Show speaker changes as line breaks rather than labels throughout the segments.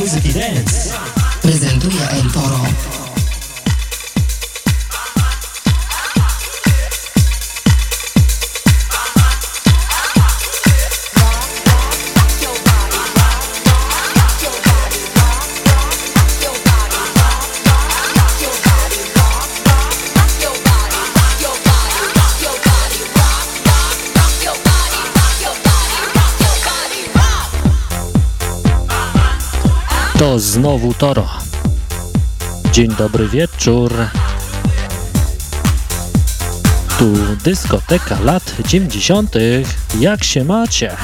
muzyki dance
znowu Toro. Dzień dobry wieczór. Tu dyskoteka lat 90. Jak się macie?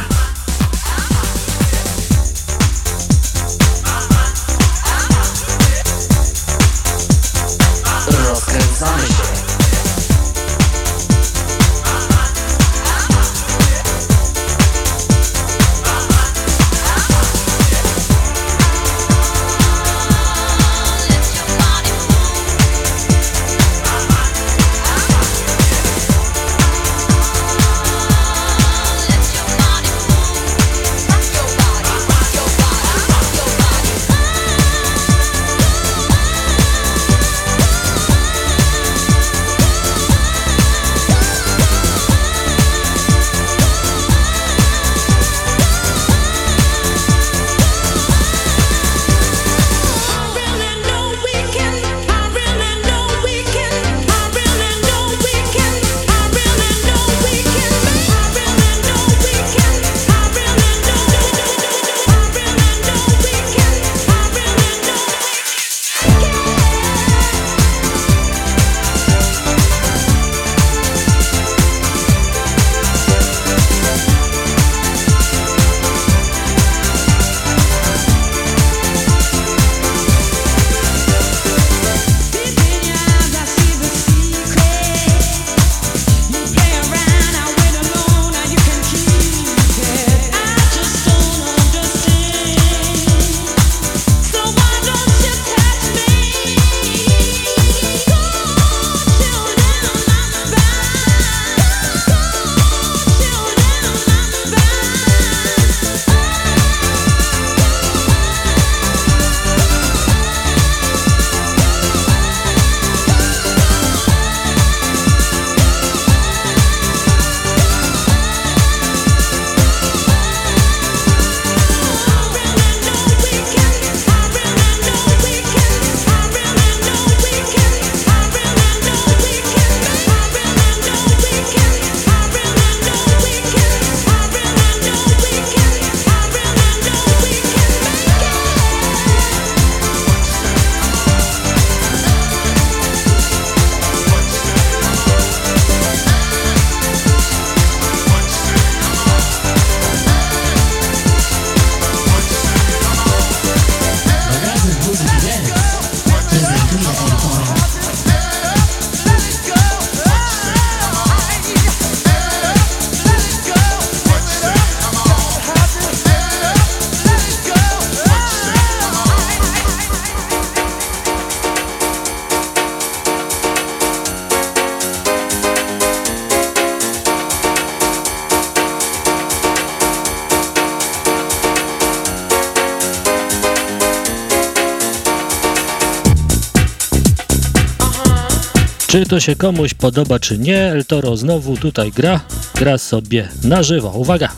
Czy to się komuś podoba, czy nie, El Toro znowu tutaj gra, gra sobie na żywo. Uwaga!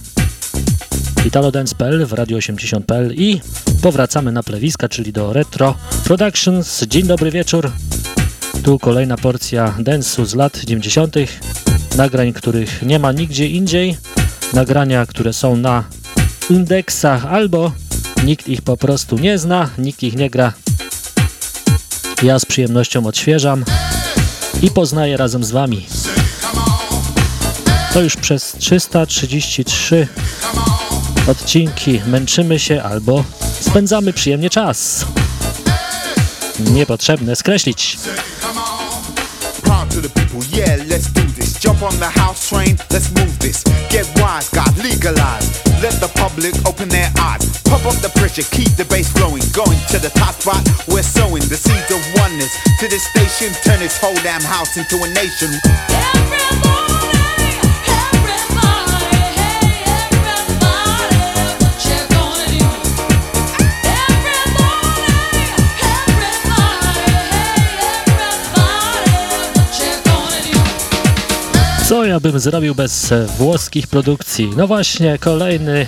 italodance.pl w Radio 80.pl i powracamy na plewiska, czyli do Retro Productions. Dzień dobry wieczór. Tu kolejna porcja dance'u z lat 90. Nagrań, których nie ma nigdzie indziej. Nagrania, które są na indeksach albo nikt ich po prostu nie zna, nikt ich nie gra. Ja z przyjemnością odświeżam i poznaję razem z Wami. To już przez 333 odcinki męczymy się albo spędzamy przyjemnie czas. Niepotrzebne skreślić. Jump on the house train, let's move this. Get wise, God legalized. Let the public open their eyes. Pump up the pressure, keep the bass flowing. Going to the top spot, we're sowing the seeds of oneness. To this station, turn this whole damn house into a nation. Everybody ja bym zrobił bez włoskich produkcji? No właśnie, kolejny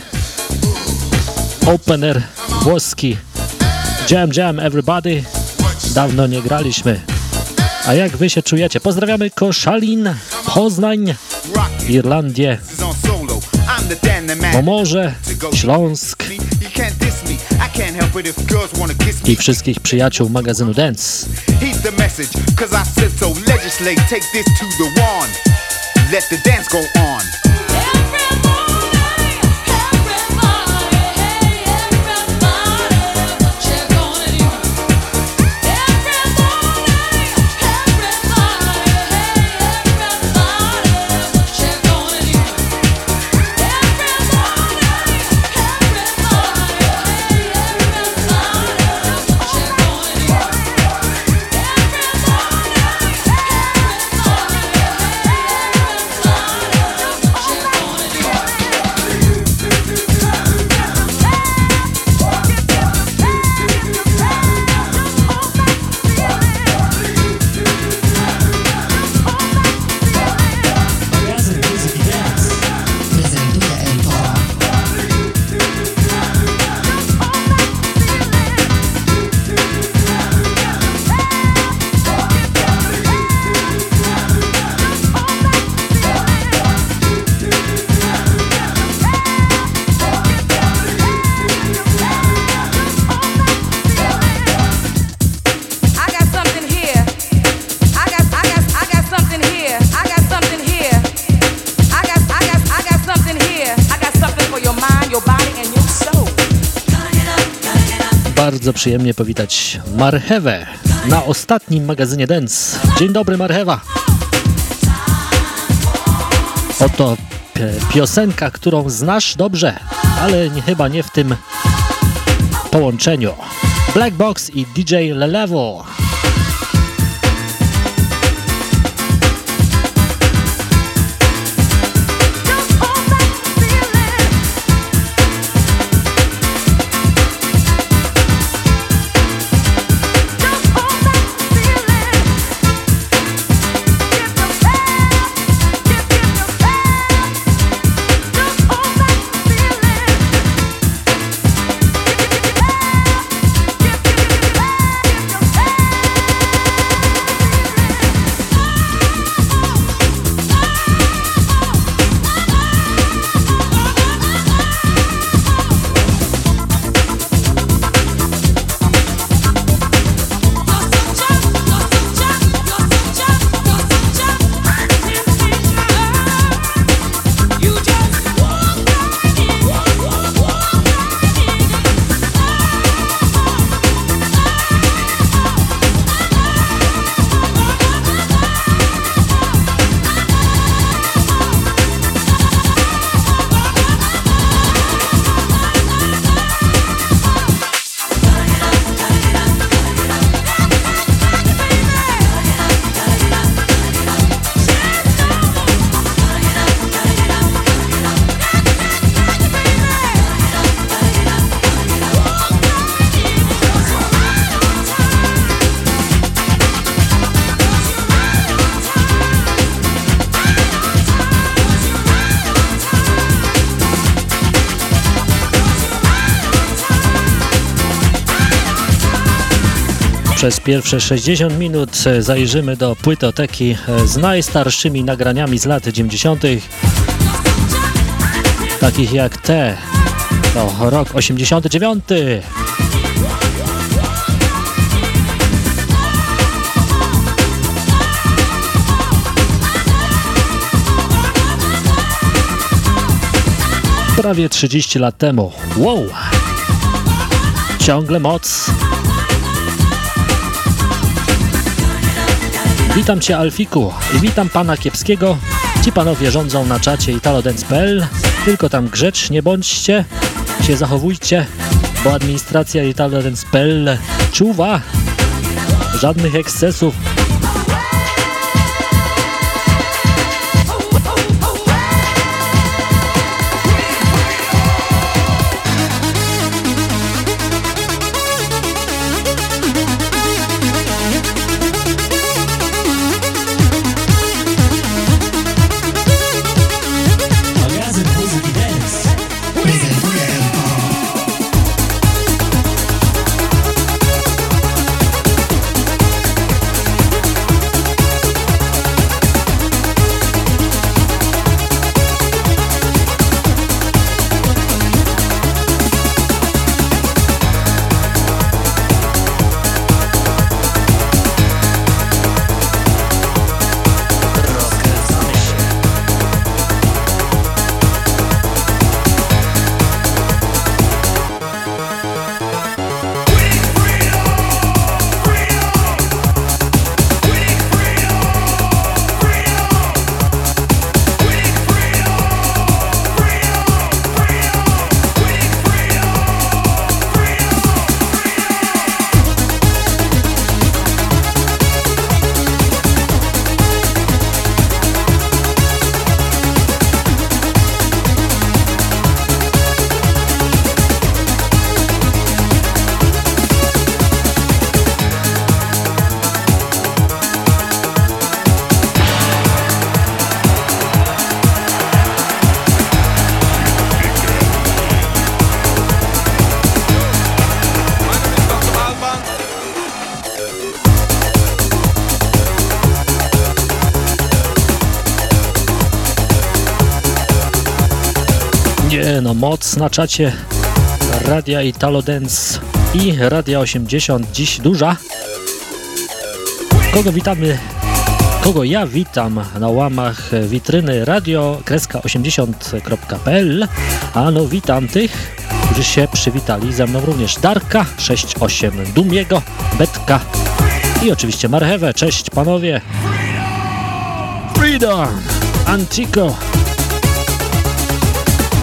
opener włoski. Jam Jam Everybody. Dawno nie graliśmy. A jak wy się czujecie? Pozdrawiamy Koszalin, Poznań, Irlandię, Pomorze, Śląsk i wszystkich przyjaciół magazynu Dance. Let the dance go on. Bardzo przyjemnie powitać Marchewę na ostatnim magazynie Dance. Dzień dobry Marchewa. Oto piosenka, którą znasz dobrze, ale nie, chyba nie w tym połączeniu. Black Box i DJ Lelevo. Przez pierwsze 60 minut e, zajrzymy do płytoteki e, z najstarszymi nagraniami z lat 90. Takich jak te. To rok 89. Prawie 30 lat temu. Wow! Ciągle moc. Witam Cię Alfiku i witam Pana Kiepskiego. Ci Panowie rządzą na czacie italodance.pl. Tylko tam grzecznie bądźcie, się zachowujcie, bo administracja italodance.pl czuwa. Żadnych ekscesów, No, moc na czacie Radia Italo Dance i Radia 80 dziś duża. Kogo witamy? Kogo ja witam na łamach witryny radio-80.pl Ano witam tych, którzy się przywitali ze mną również Darka 68, Dumiego, Betka i oczywiście Marchewę. Cześć panowie! Freedom! Antico!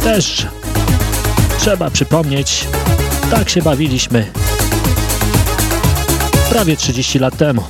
Też trzeba przypomnieć, tak się bawiliśmy prawie 30 lat temu.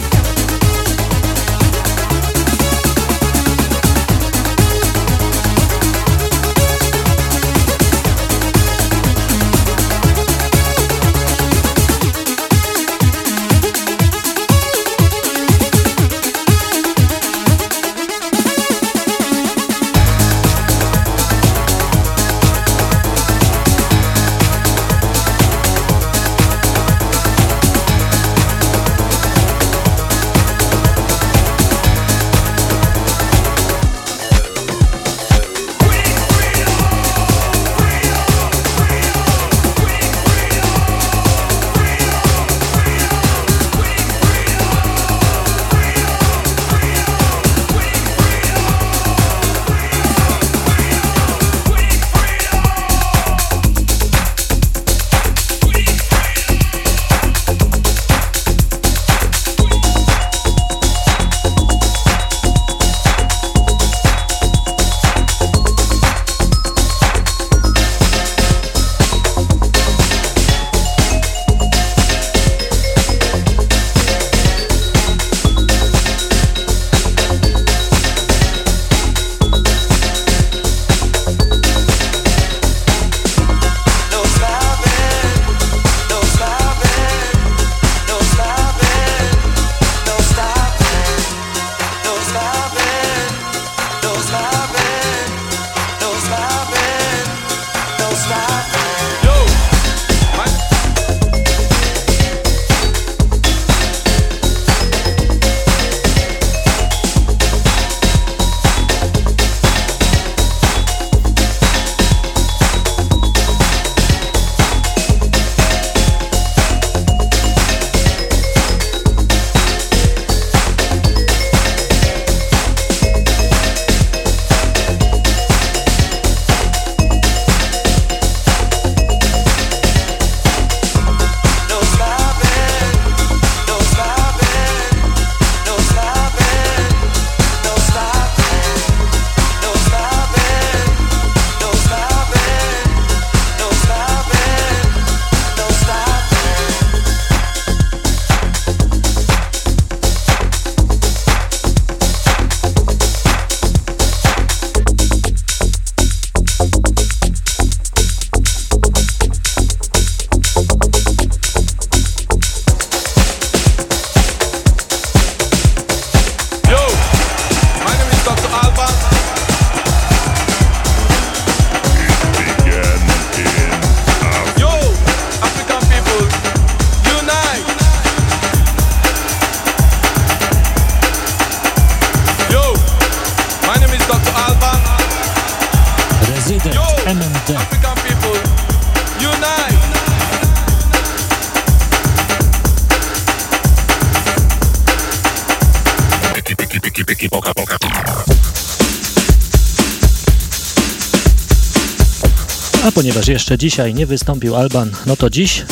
Ponieważ jeszcze dzisiaj nie wystąpił Alban, no to dziś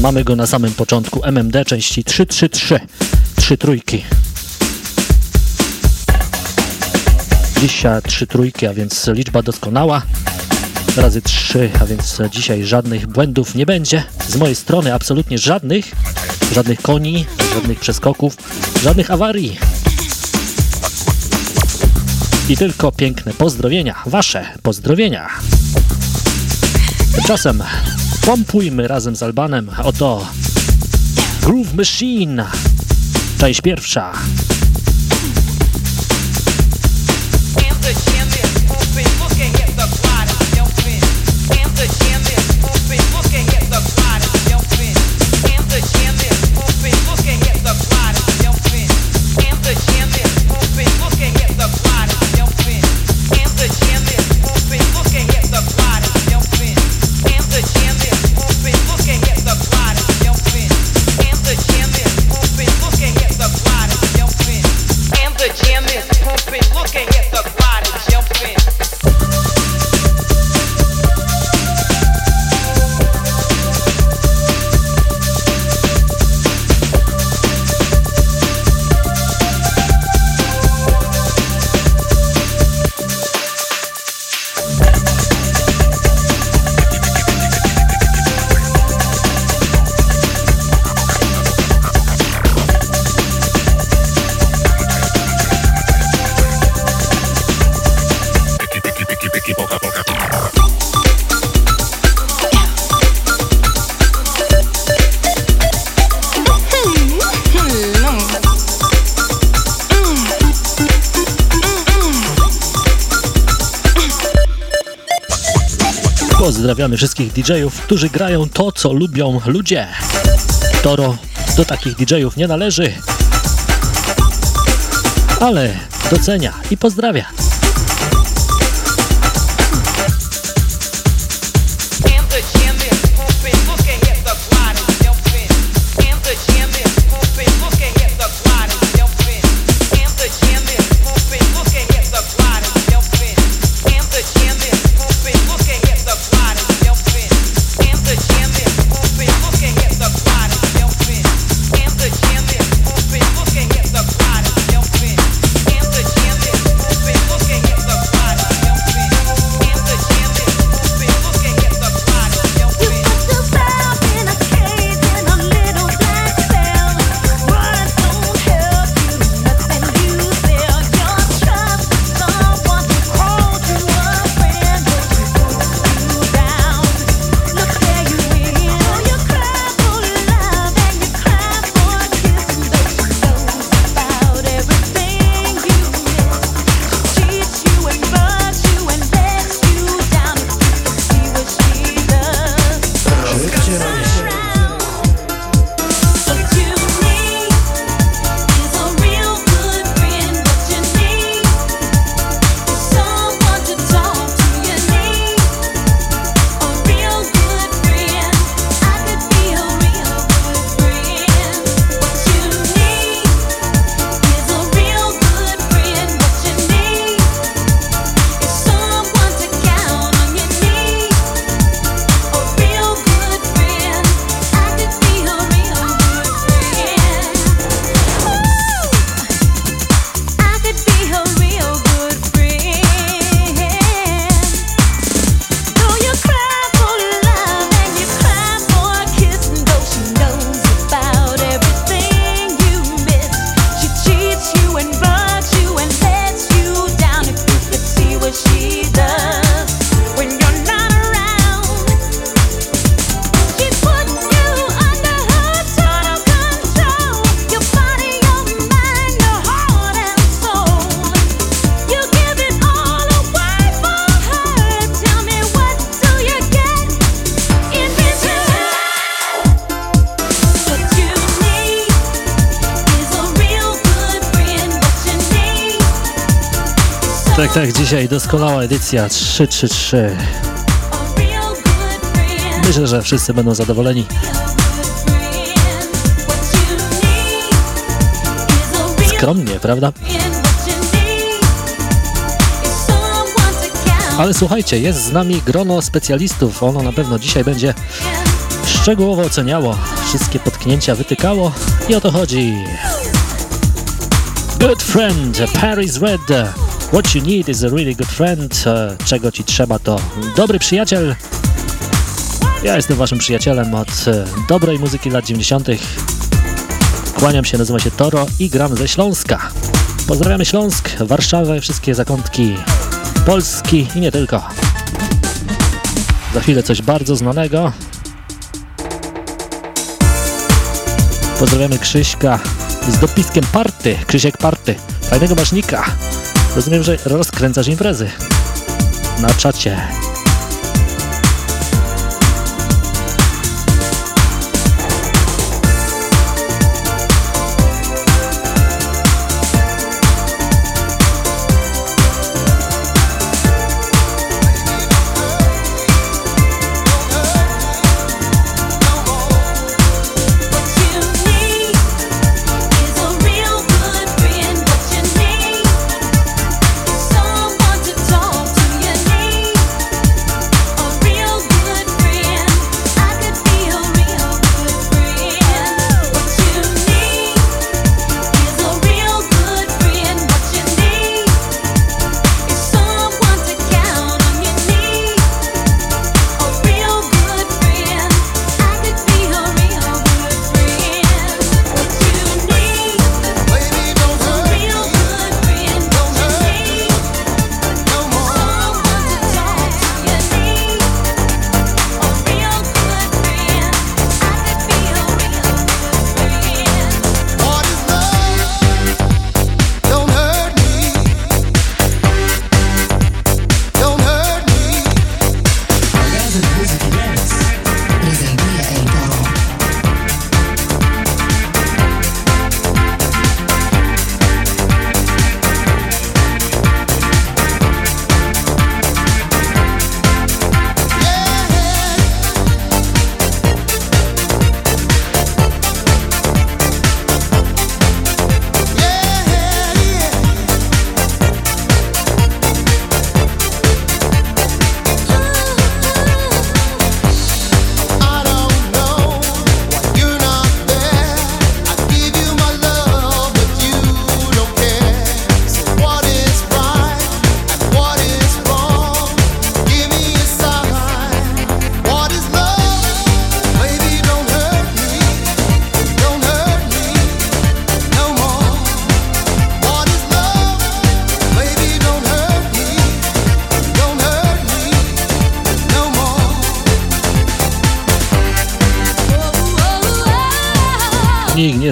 mamy go na samym początku. MMD części 333, 3 trójki. Dziś 3 trójki, a więc liczba doskonała. Razy 3, a więc dzisiaj żadnych błędów nie będzie. Z mojej strony absolutnie żadnych, żadnych koni, żadnych przeskoków, żadnych awarii i tylko piękne pozdrowienia, wasze pozdrowienia. Tymczasem pompujmy razem z Albanem oto Groove Machine, część pierwsza.
Pozdrawiamy wszystkich DJ-ów, którzy grają to, co lubią ludzie. Toro do takich DJ-ów nie należy, ale docenia i pozdrawia. Dzisiaj doskonała edycja 333. Myślę, że wszyscy będą zadowoleni. Skromnie, prawda? Ale słuchajcie, jest z nami grono specjalistów. Ono na pewno dzisiaj będzie szczegółowo oceniało, wszystkie potknięcia wytykało i o to chodzi. Good friend, Paris Red. What you need is a really good friend. E, czego ci trzeba to dobry przyjaciel. Ja jestem waszym przyjacielem od e, dobrej muzyki lat 90. Kłaniam się, nazywam się Toro i gram ze Śląska. Pozdrawiamy Śląsk, Warszawę, wszystkie zakątki Polski i nie tylko. Za chwilę coś bardzo znanego. Pozdrawiamy Krzyśka z dopiskiem Party, Krzysiek Party, fajnego masznika. Rozumiem, że rozkręcasz imprezy na czacie.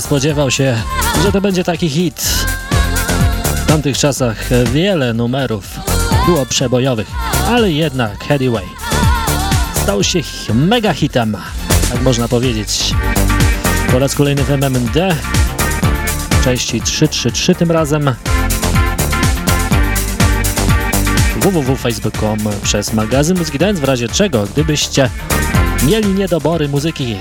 Spodziewał się, że to będzie taki hit. W tamtych czasach wiele numerów było przebojowych, ale jednak Headway stał się mega hitem, tak można powiedzieć. Po raz kolejny w MMD, części 333 tym razem. www.facebook.com przez magazyn Muzyki Dance, w razie czego, gdybyście mieli niedobory muzyki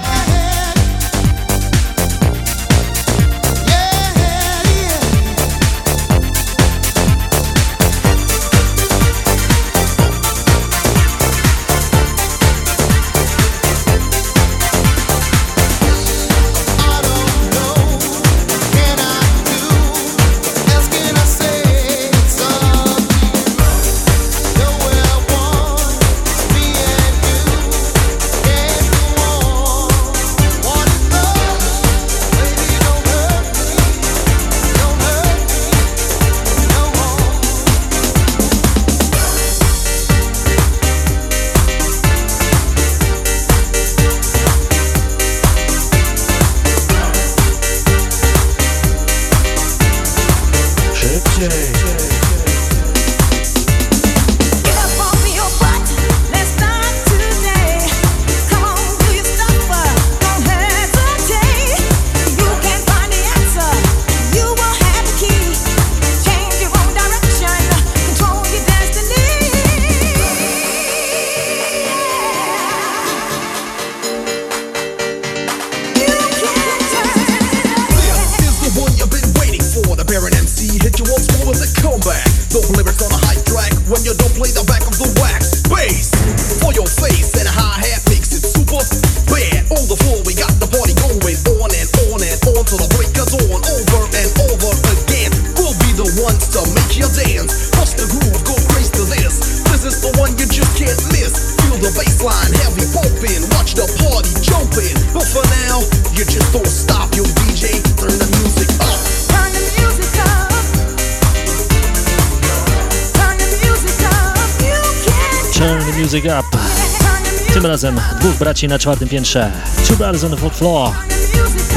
na czwartym piętrze. Two Brothers on the Floor.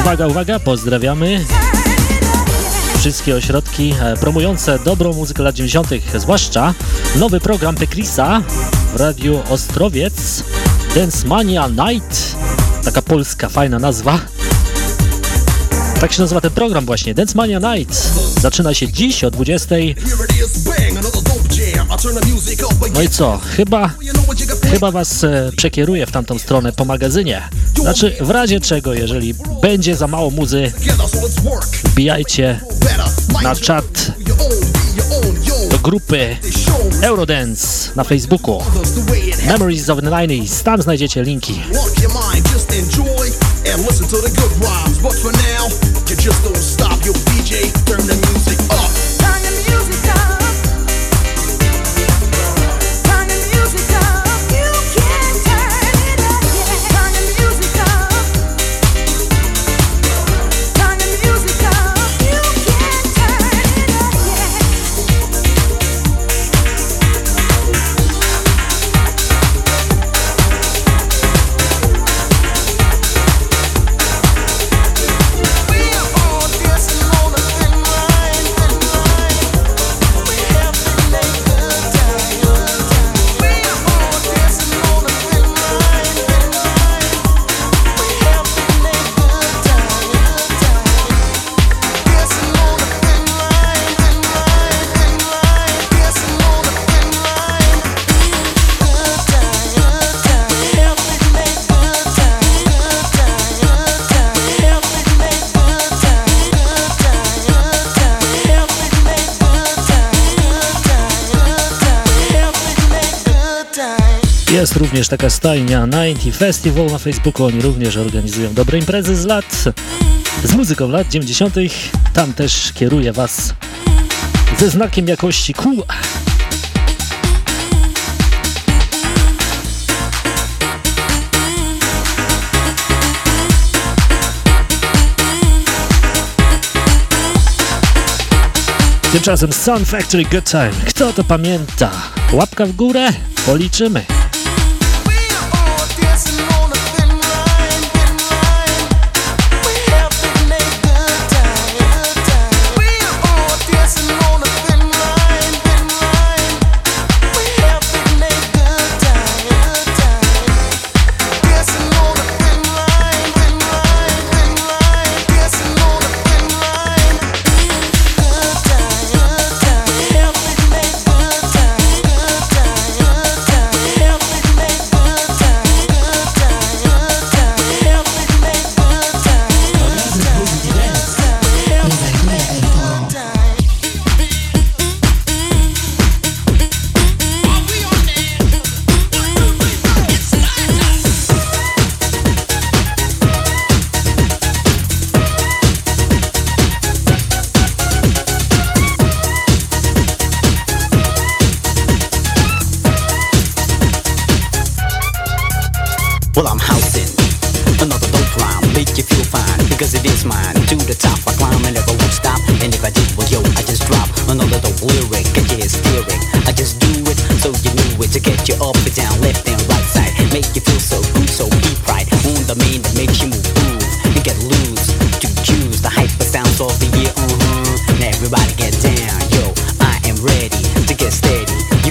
Uwaga, uwaga, pozdrawiamy wszystkie ośrodki e, promujące dobrą muzykę lat 90., zwłaszcza nowy program Pekrisa w Radiu Ostrowiec Dance Mania Night. Taka polska, fajna nazwa. Tak się nazywa ten program właśnie, Dance Mania Night. Zaczyna się dziś o 20. No i co? Chyba, chyba was e, przekieruję w tamtą stronę po magazynie. Znaczy, w razie czego, jeżeli będzie za mało muzy, wbijajcie na czat do grupy Eurodance na Facebooku. Memories of the 90s. Tam znajdziecie linki. and listen to the good rhymes. But for now, you just don't stop. Your DJ, turn the Jest również taka stajnia 90 Festival na Facebooku. Oni również organizują dobre imprezy z lat, z muzyką lat 90. Tam też kieruję Was ze znakiem jakości Q. Tymczasem Sun Factory Good Time. Kto to pamięta? Łapka w górę? Policzymy.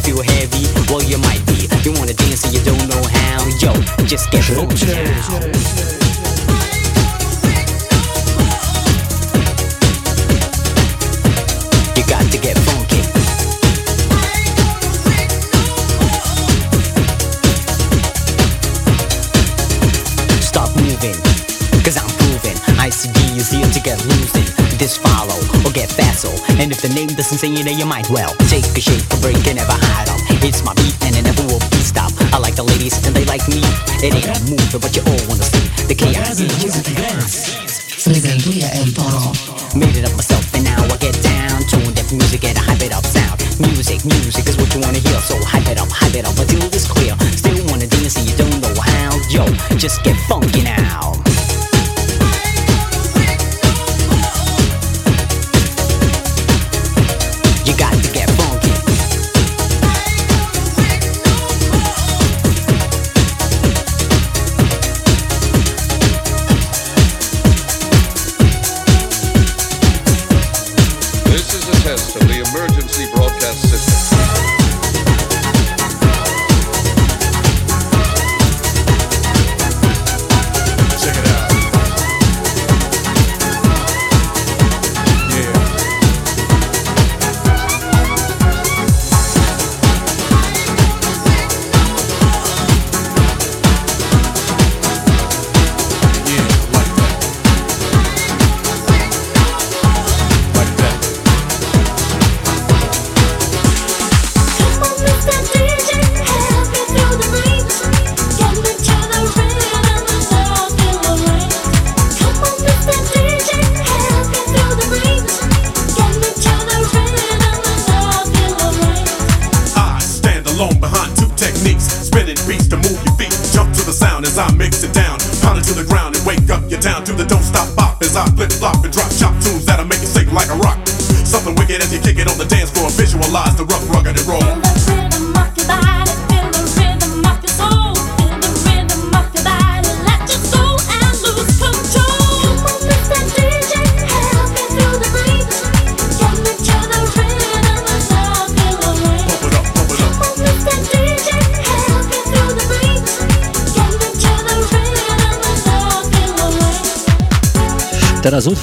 Feel heavy? Well, you might be. You wanna dance and you don't know how, yo. Just get funky And if the name doesn't say it, then you might well take a shake, a break, and never hide them. It's my beat, and it never will be stopped. I like the ladies, and they like me. It ain't a move, but you all wanna see the chaos.
Toro.
Made it up myself, and now I get down. Tune deaf music and I hype it up sound. Music, music is what you wanna hear, so hype it up, hype it up until it's clear. Still wanna dance, and you don't know how. Yo, just get funky now.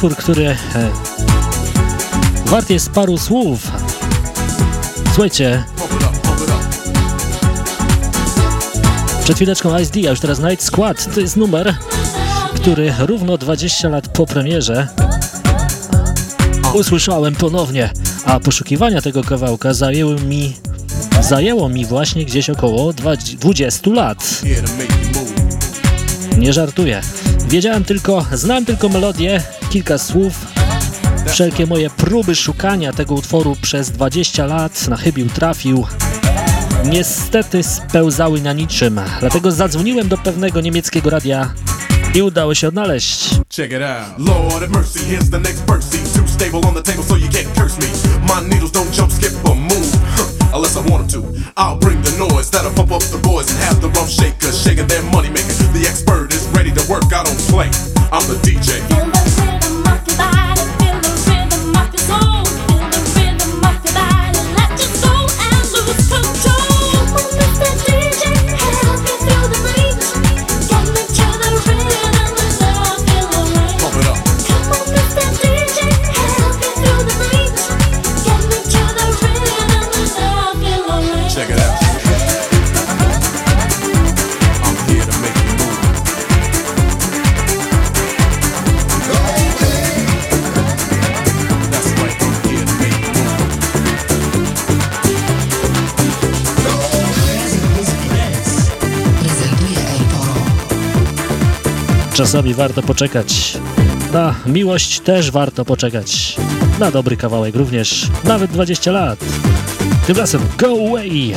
Utwór, który e, wart jest paru słów. Słuchajcie. Przed chwileczką Ice D, a już teraz Night Squad. To jest numer, który równo 20 lat po premierze usłyszałem ponownie, a poszukiwania tego kawałka zajęły mi, zajęło mi właśnie gdzieś około 20 lat. Nie żartuję. Wiedziałem tylko, znam tylko melodię, kilka słów. Wszelkie moje próby szukania tego utworu przez 20 lat na chybił trafił. Niestety spełzały na niczym, dlatego zadzwoniłem do pewnego niemieckiego radia i udało się odnaleźć. Check it out. Lord of mercy, here's the next verse. Too stable on the table so you can't curse me. My needles don't jump, skip or move. Unless I want to. I'll bring the noise that'll pump up the boys and have the rough shakers shaking their money maker. The expert is ready to work, I don't play. I'm the DJ. Czasami warto poczekać. Na miłość też warto poczekać. Na dobry kawałek również, nawet 20 lat. Tymczasem go away!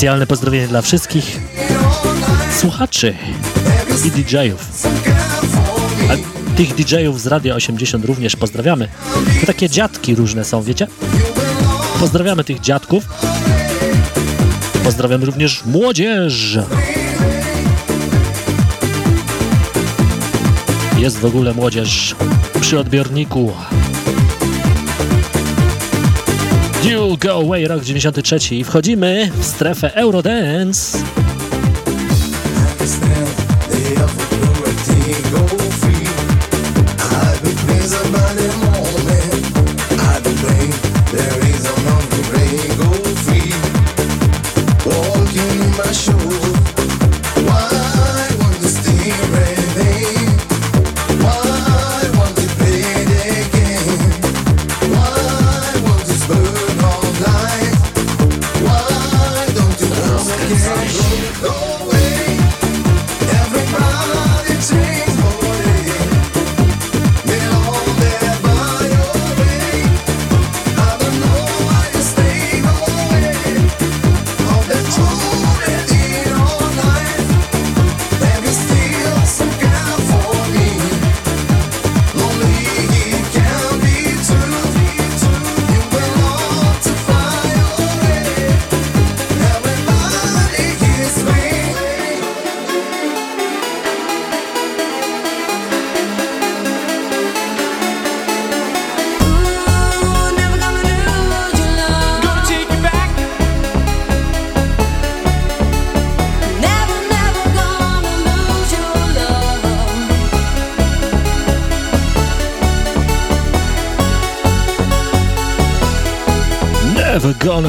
Specjalne pozdrowienie dla wszystkich słuchaczy i DJ-ów. A tych DJ-ów z Radia 80 również pozdrawiamy. To takie dziadki różne są, wiecie? Pozdrawiamy tych dziadków. Pozdrawiamy również młodzież. Jest w ogóle młodzież przy odbiorniku. You Go Away, rok 93 i wchodzimy w strefę Eurodance.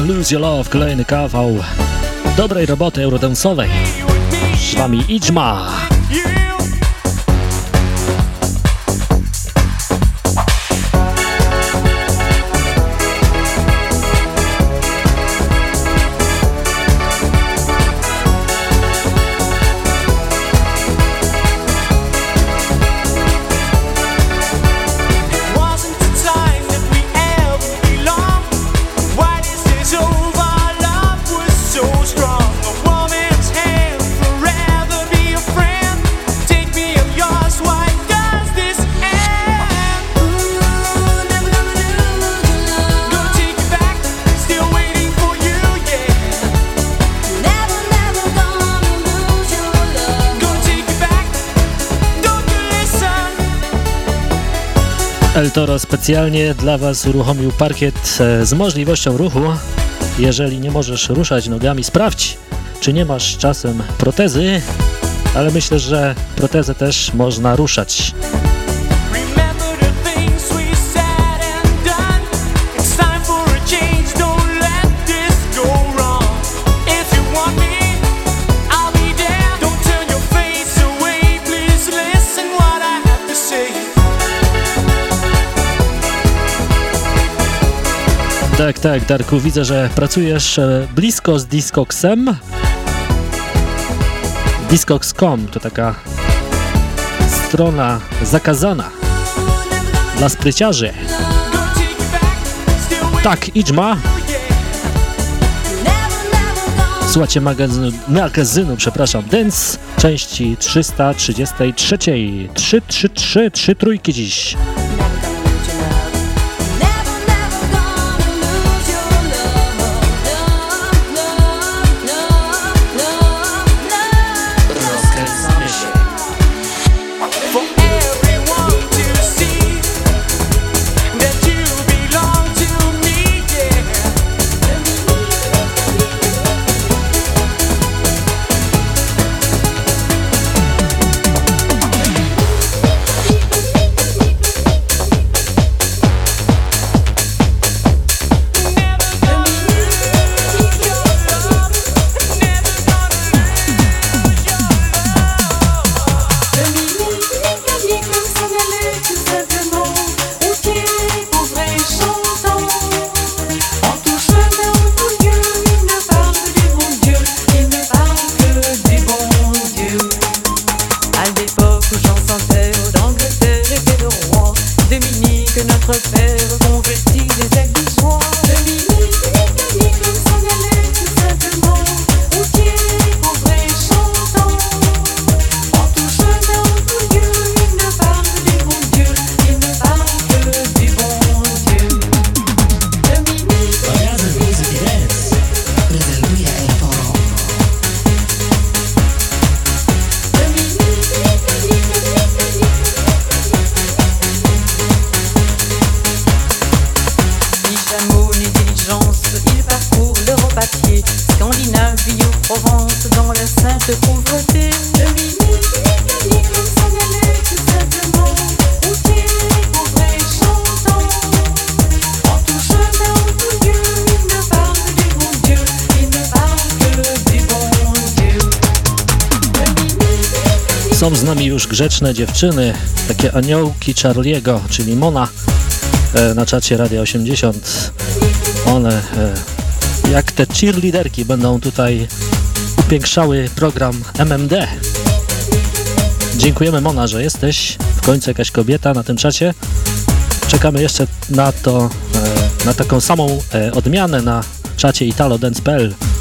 Lose Your Love, kolejny kawał dobrej roboty eurodance'owej. Z wami Iczma. El Toro specjalnie dla Was uruchomił parkiet e, z możliwością ruchu. Jeżeli nie możesz ruszać nogami, sprawdź, czy nie masz czasem protezy, ale myślę, że protezę też można ruszać. Tak, tak, Darku, widzę, że pracujesz e, blisko z Discoxem. Discox.com to taka strona zakazana dla spryciarzy. Tak, Idźma. Słuchajcie magazynu, magazynu, przepraszam, Dance części 333. 333, 3 trójki dziś. Są z nami już grzeczne dziewczyny, takie aniołki Charliego, czyli Mona e, na czacie Radia 80. One e, jak te cheerleaderki będą tutaj upiększały program MMD. Dziękujemy Mona, że jesteś. W końcu jakaś kobieta na tym czacie. Czekamy jeszcze na to, e, na taką samą e, odmianę na czacie italodance.pl.
Le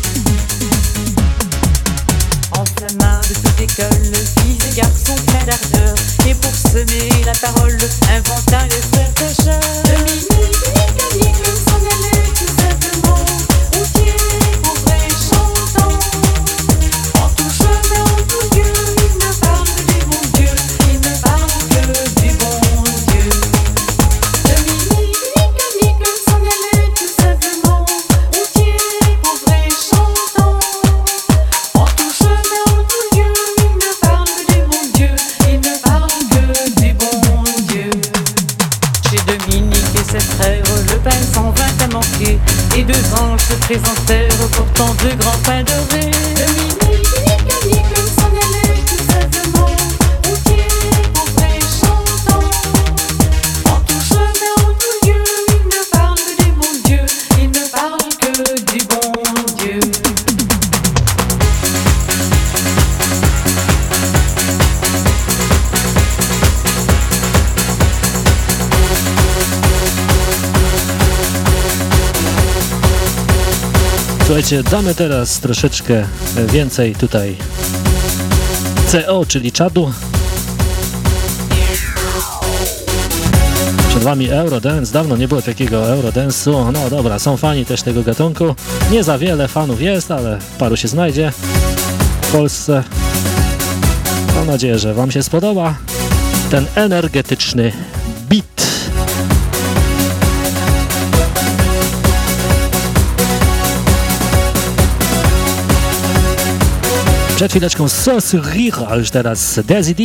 chrysanthème, pourtant de grands pas dorés.
Słuchajcie, damy teraz troszeczkę więcej tutaj CO, czyli czadu. Przed wami Eurodance, dawno nie było takiego Eurodance'u. No dobra, są fani też tego gatunku. Nie za wiele fanów jest, ale paru się znajdzie w Polsce. Mam nadzieję, że wam się spodoba ten energetyczny Przed chwileczką Sans Rire, a już teraz Daisy D.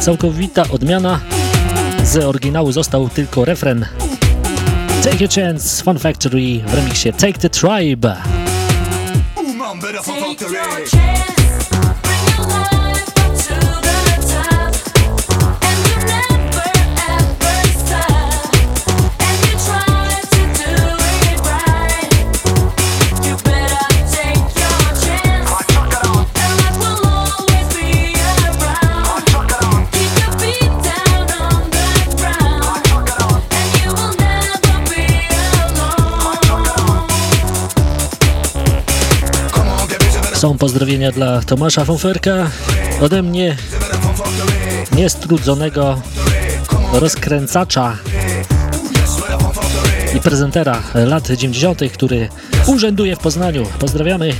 Całkowita odmiana. Z oryginału został tylko refren. Take a chance, Fun Factory w remixie Take the Tribe.
Take
Są pozdrowienia dla Tomasza Fonferka, ode mnie niestrudzonego rozkręcacza i prezentera lat 90., który urzęduje w Poznaniu. Pozdrawiamy.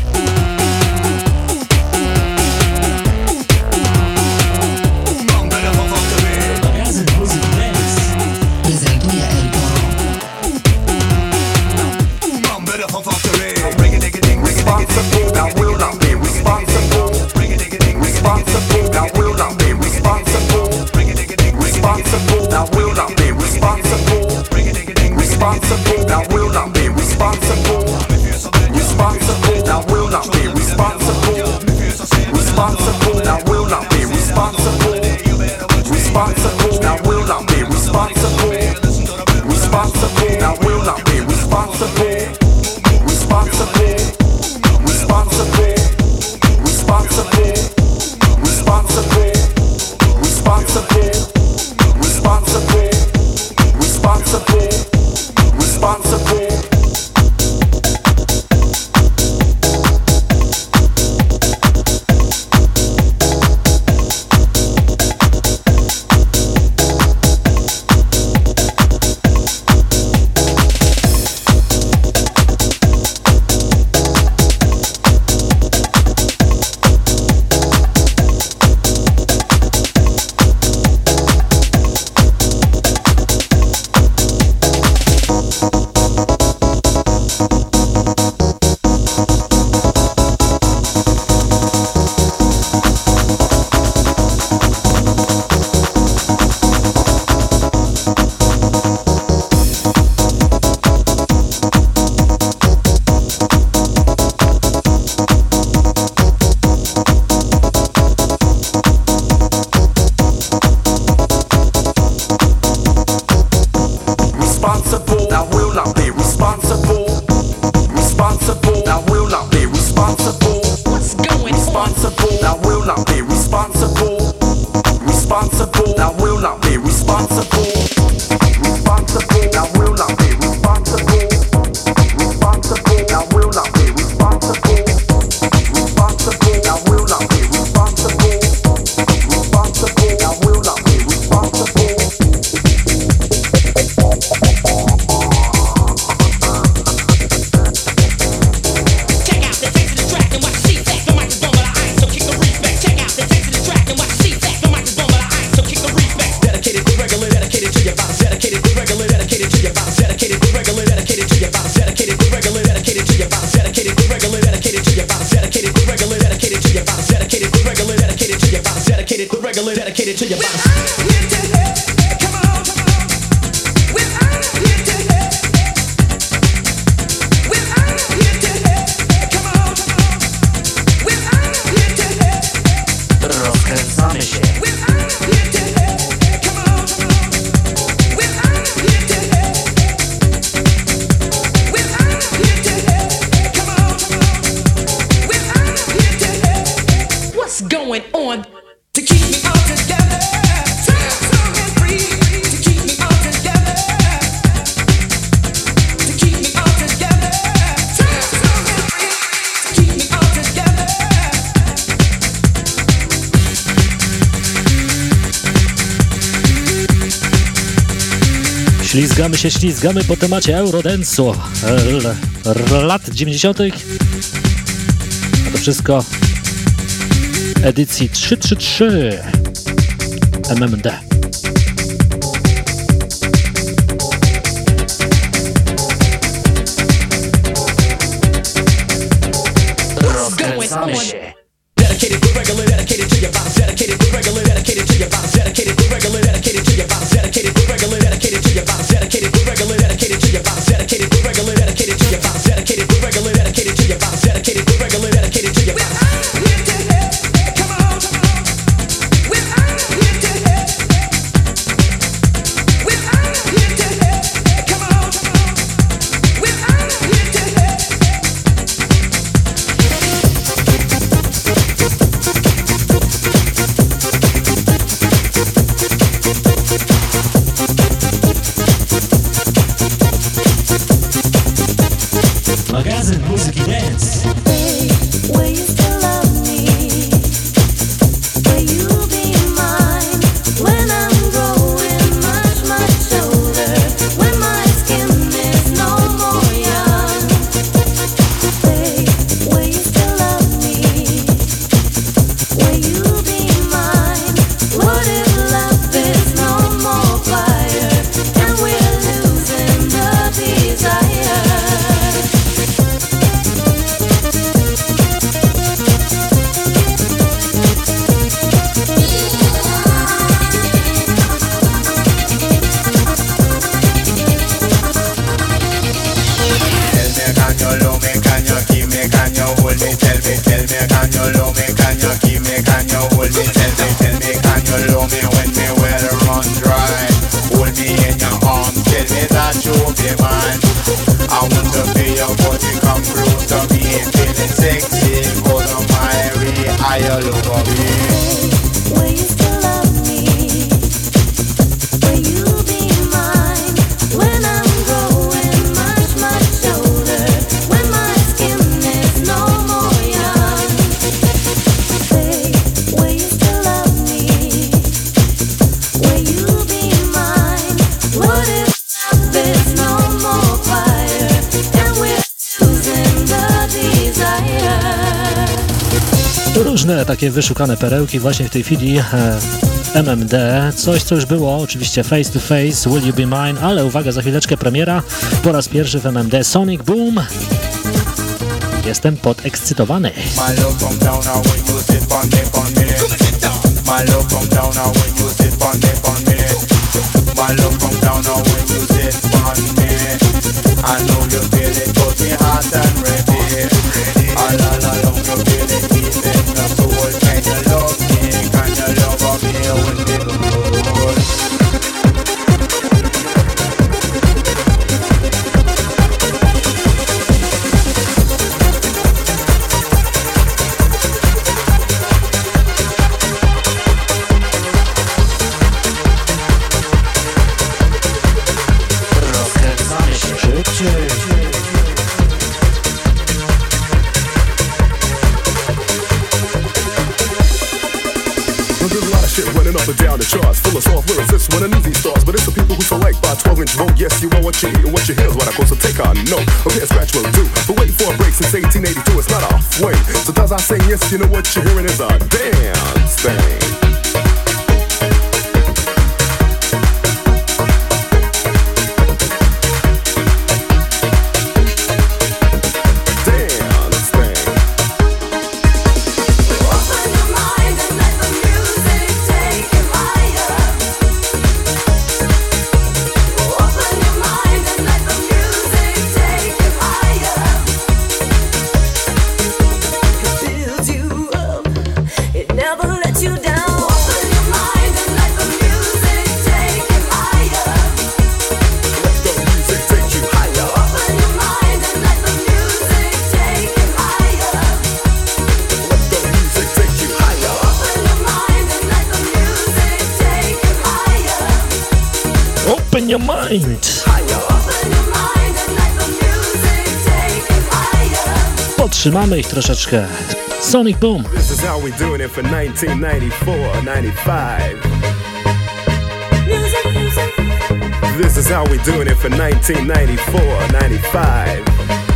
Ślizgamy po temacie Eurodensu lat 90. A to wszystko edycji 333 MMD.
Magazyn muzyki dance. Takie wyszukane perełki właśnie w tej chwili e, MMD, coś co już było oczywiście face to face, Will You Be Mine, ale uwaga, za chwileczkę premiera, po raz pierwszy w MMD Sonic Boom. Jestem podekscytowany. I know you feel it, put me hot and ready. All along you feel it.
nail Does I say yes, you know what you're hearing is a Ich troszeczkę. Sonic Boom. This is how we doing it for 1994, 95. This is how we doing it for 1994,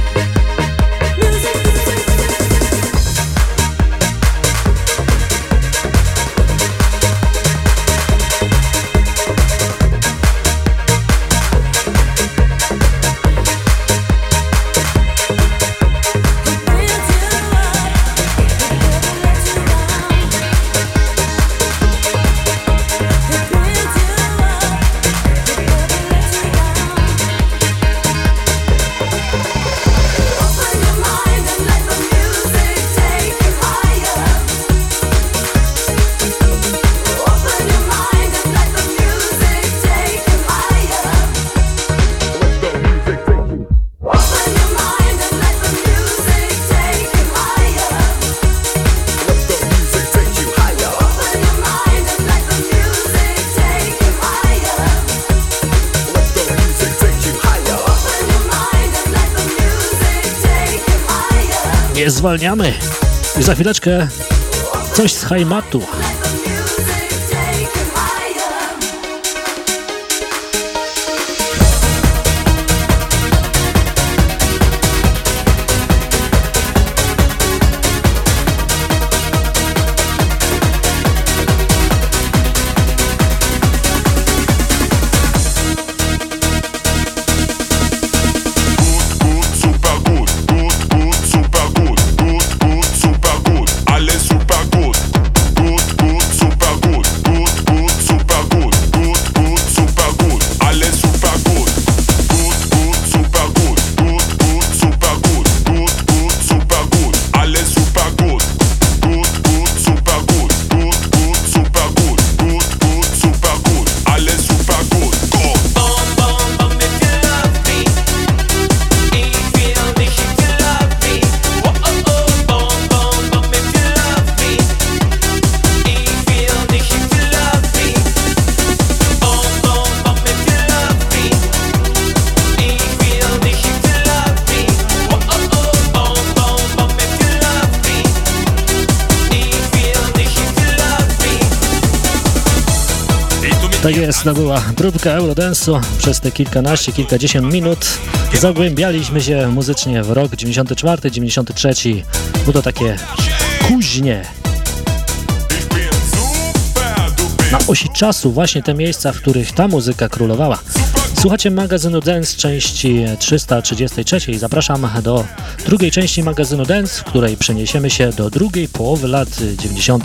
nie zwalniamy. I za chwileczkę coś z Haimatu. To była próbka Eurodance'u. Przez te kilkanaście, kilkadziesiąt minut zagłębialiśmy się muzycznie w rok 94, 93. Było to takie kuźnie. Na osi czasu właśnie te miejsca, w których ta muzyka królowała. Słuchacie magazynu Dance części 333. Zapraszam do drugiej części magazynu Dance, w której przeniesiemy się do drugiej połowy lat 90.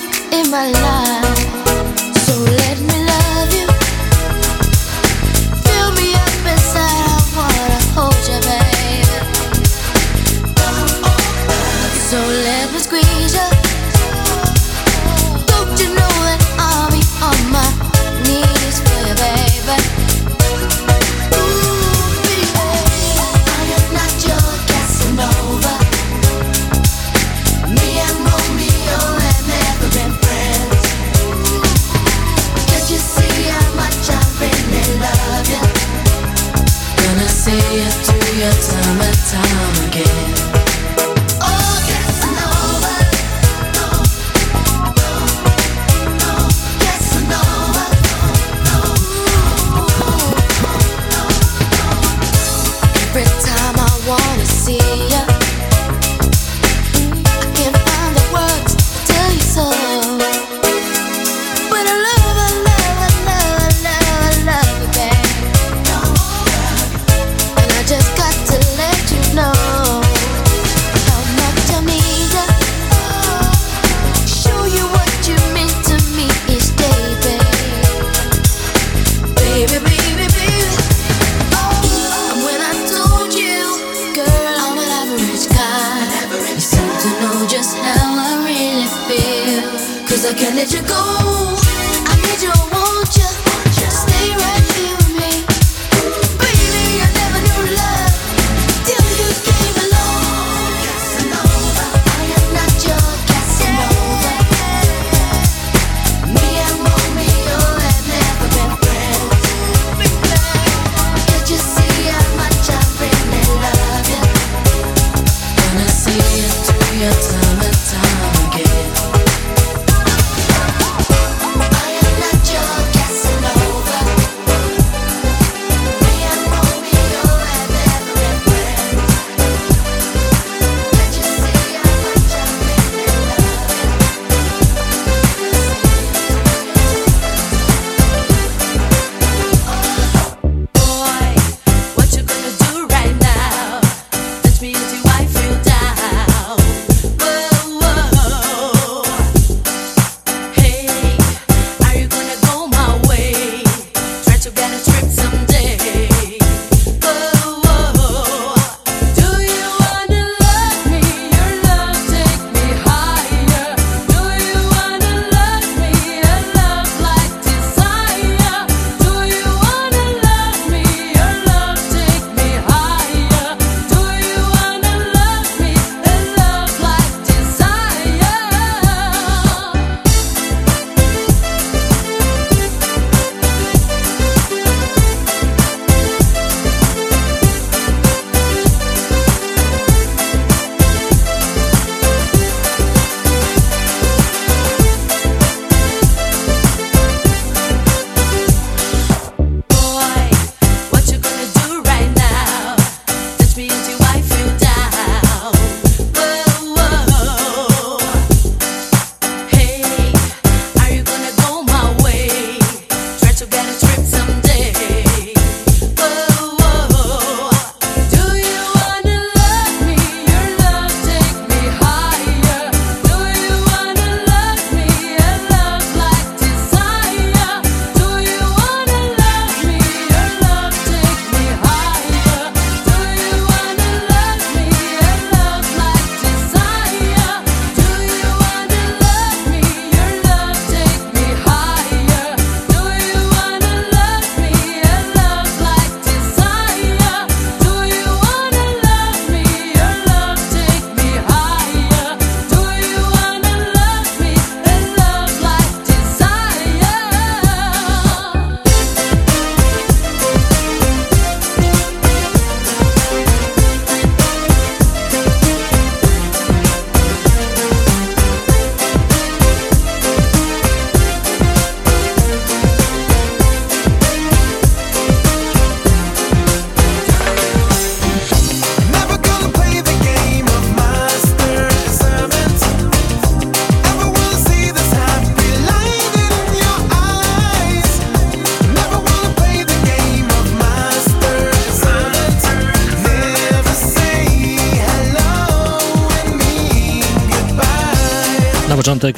my life.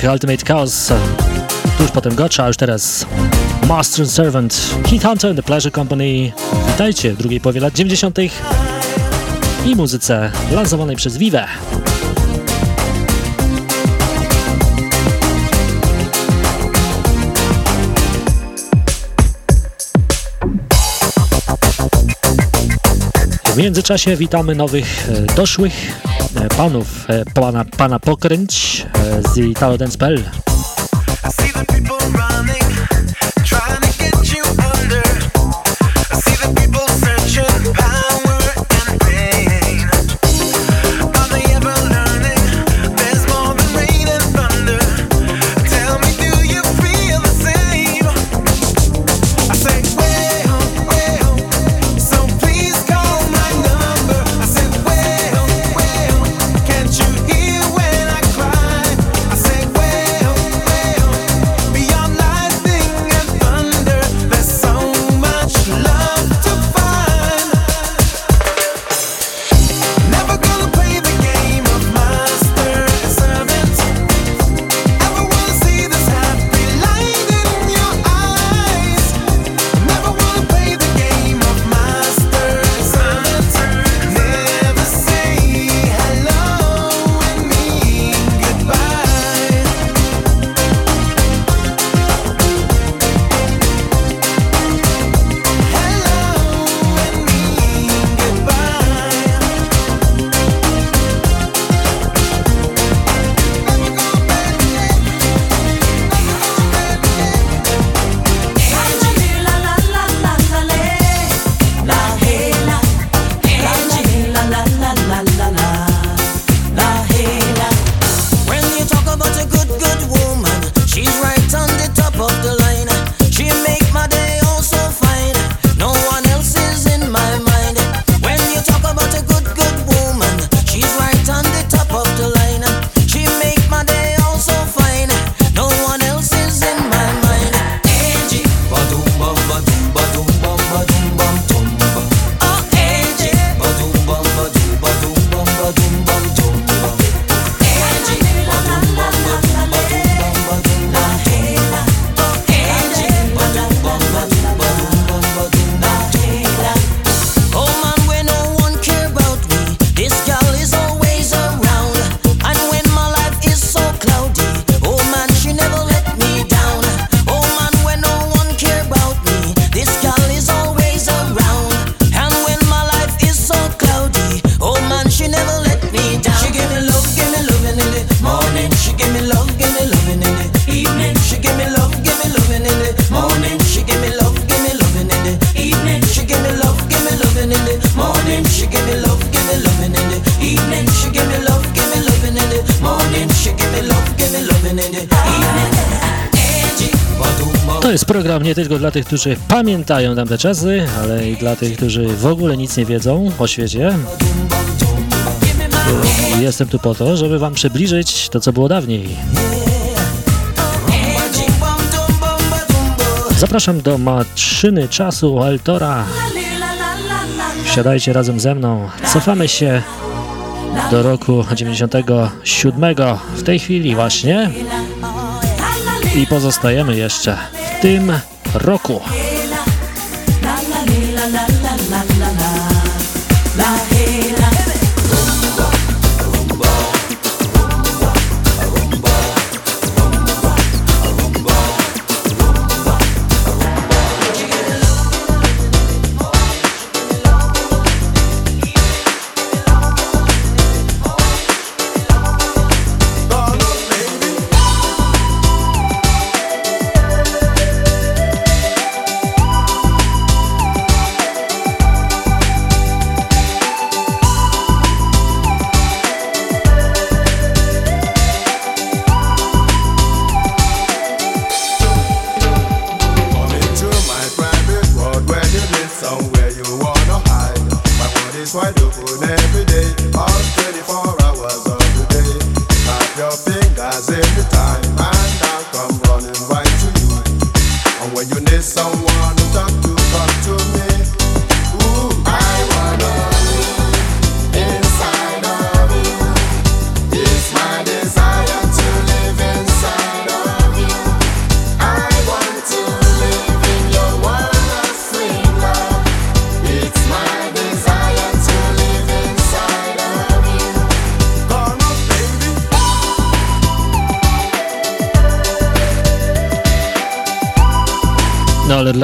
Ultimate Chaos, tuż potem Gotcha, a już teraz Master Servant, Keith Hunter and The Pleasure Company. Witajcie w drugiej połowie lat 90. i muzyce lansowanej przez Vive. W międzyczasie witamy nowych e, doszłych e, panów, e, pana, pana Pokręć Euh, z Italo Dance
nie tylko dla tych, którzy pamiętają tamte czasy, ale i dla tych, którzy w ogóle nic nie wiedzą o świecie. Jestem tu po to, żeby wam przybliżyć to, co było dawniej. Zapraszam do maszyny czasu Altora. Wsiadajcie razem ze mną. Cofamy się do roku 97 w tej chwili właśnie i pozostajemy jeszcze w tym roku.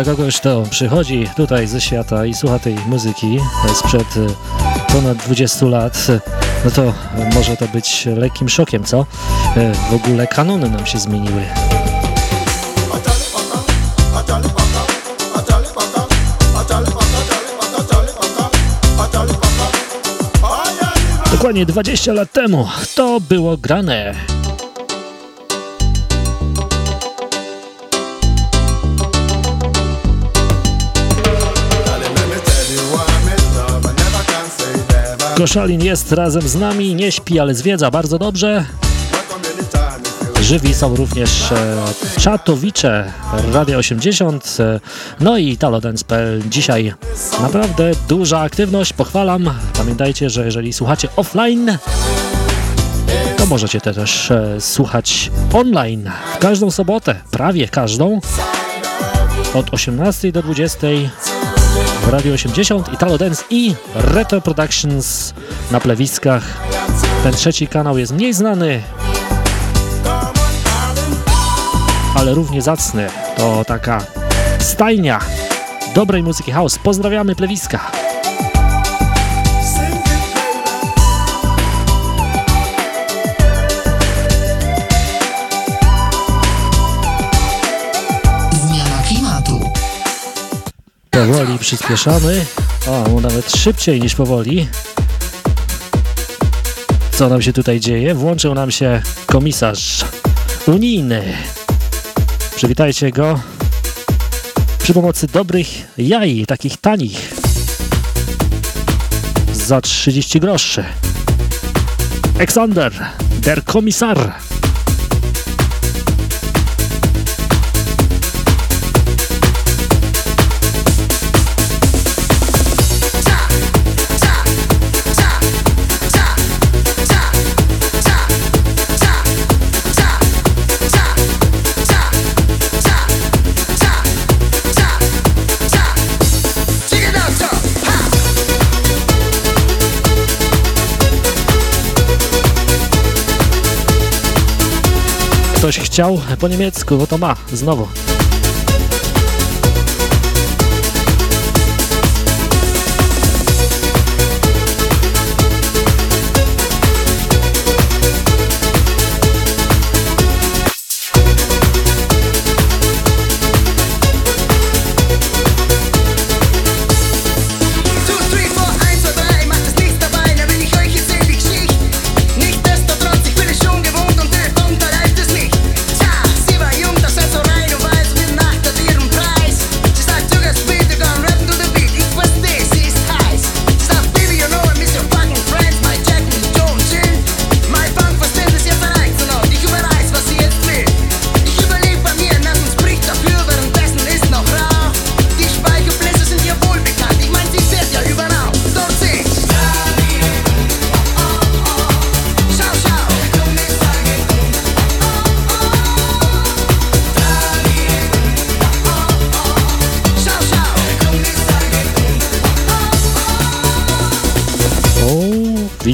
Dla kogoś, kto przychodzi tutaj ze świata i słucha tej muzyki sprzed e, ponad 20 lat, no to może to być lekkim szokiem, co? E, w ogóle kanony nam się zmieniły. Dokładnie 20 lat temu to było grane. Koszalin jest razem z nami, nie śpi, ale zwiedza bardzo dobrze. Żywi są również e, czatowicze Radio 80, e, no i Talodance.pl. Dzisiaj naprawdę duża aktywność, pochwalam. Pamiętajcie, że jeżeli słuchacie offline, to możecie też e, słuchać online w każdą sobotę, prawie każdą, od 18 do 20 w Radio 80, Italo Dance i Retro Productions na plewiskach. Ten trzeci kanał jest mniej znany, ale równie zacny. To taka stajnia dobrej muzyki house. Pozdrawiamy plewiska. Powoli przyspieszamy. O, nawet szybciej niż powoli. Co nam się tutaj dzieje? Włączył nam się komisarz unijny. Przywitajcie go przy pomocy dobrych jaj, takich tanich. Za 30 groszy. Alexander, der Kommissar. Chciał po niemiecku, bo to ma znowu.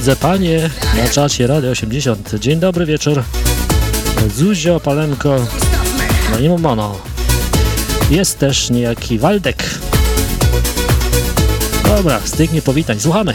Widzę panie na czacie Radio 80. Dzień dobry wieczór. Zuzio, Palenko, no i Mono. Jest też niejaki Waldek. Dobra, stygnie powitań, słuchamy.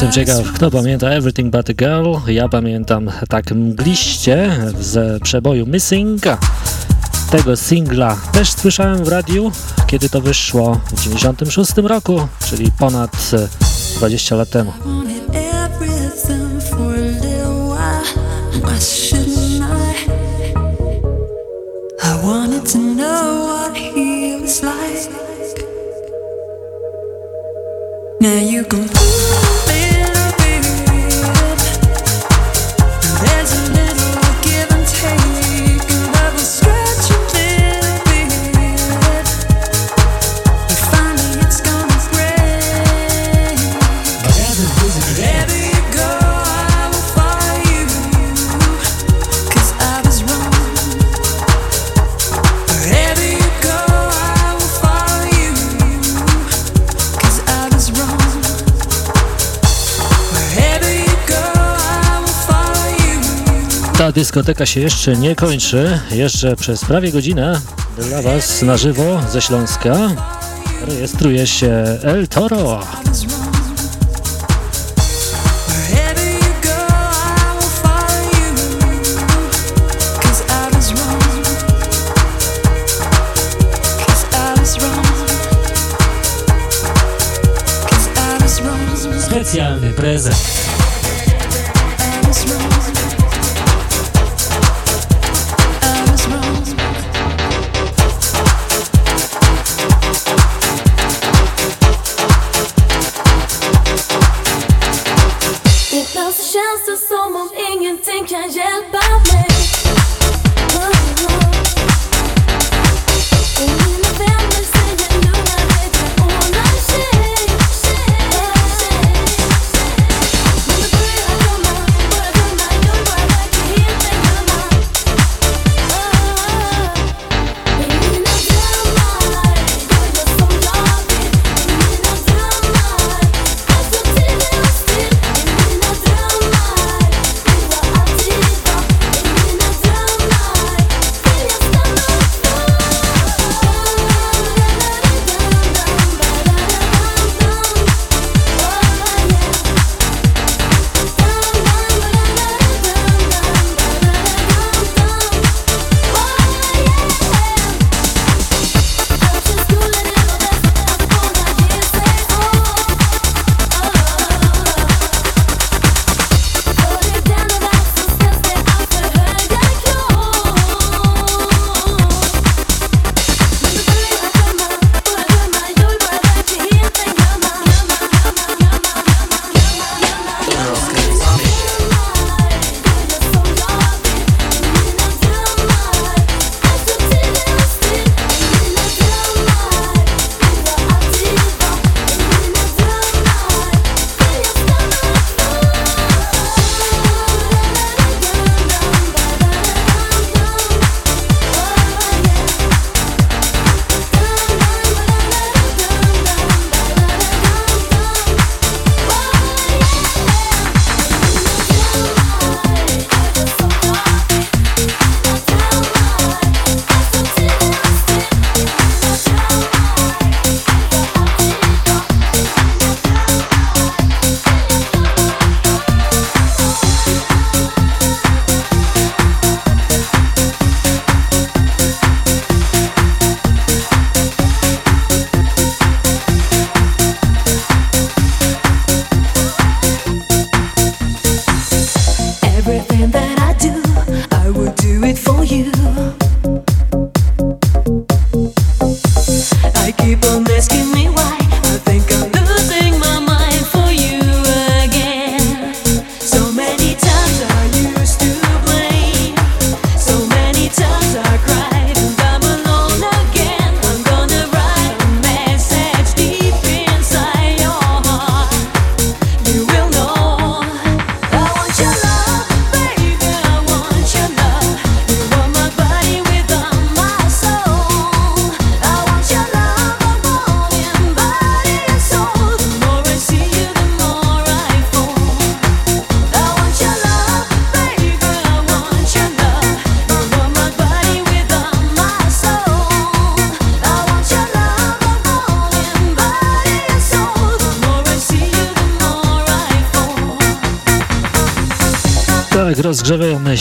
Jestem ciekaw, kto pamięta Everything But A Girl. Ja pamiętam tak mgliście z przeboju Missing. Tego singla też słyszałem w radiu, kiedy to wyszło w 96 roku, czyli ponad 20 lat temu.
Now you can
ta dyskoteka się jeszcze nie kończy. Jeszcze przez prawie godzinę dla Was na żywo ze Śląska rejestruje się El Toro. Specjalny prezent.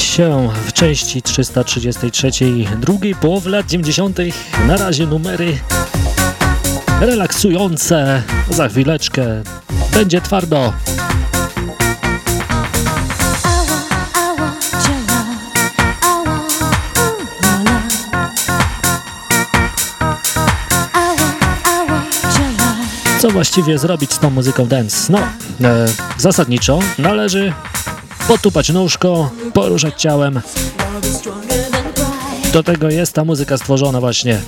Się w części 333 drugiej połowy lat 90. Na razie numery relaksujące. Za chwileczkę będzie twardo. Co właściwie zrobić z tą muzyką dance? No, e, zasadniczo należy potupać nóżką, poruszać ciałem. Do tego jest ta muzyka stworzona właśnie.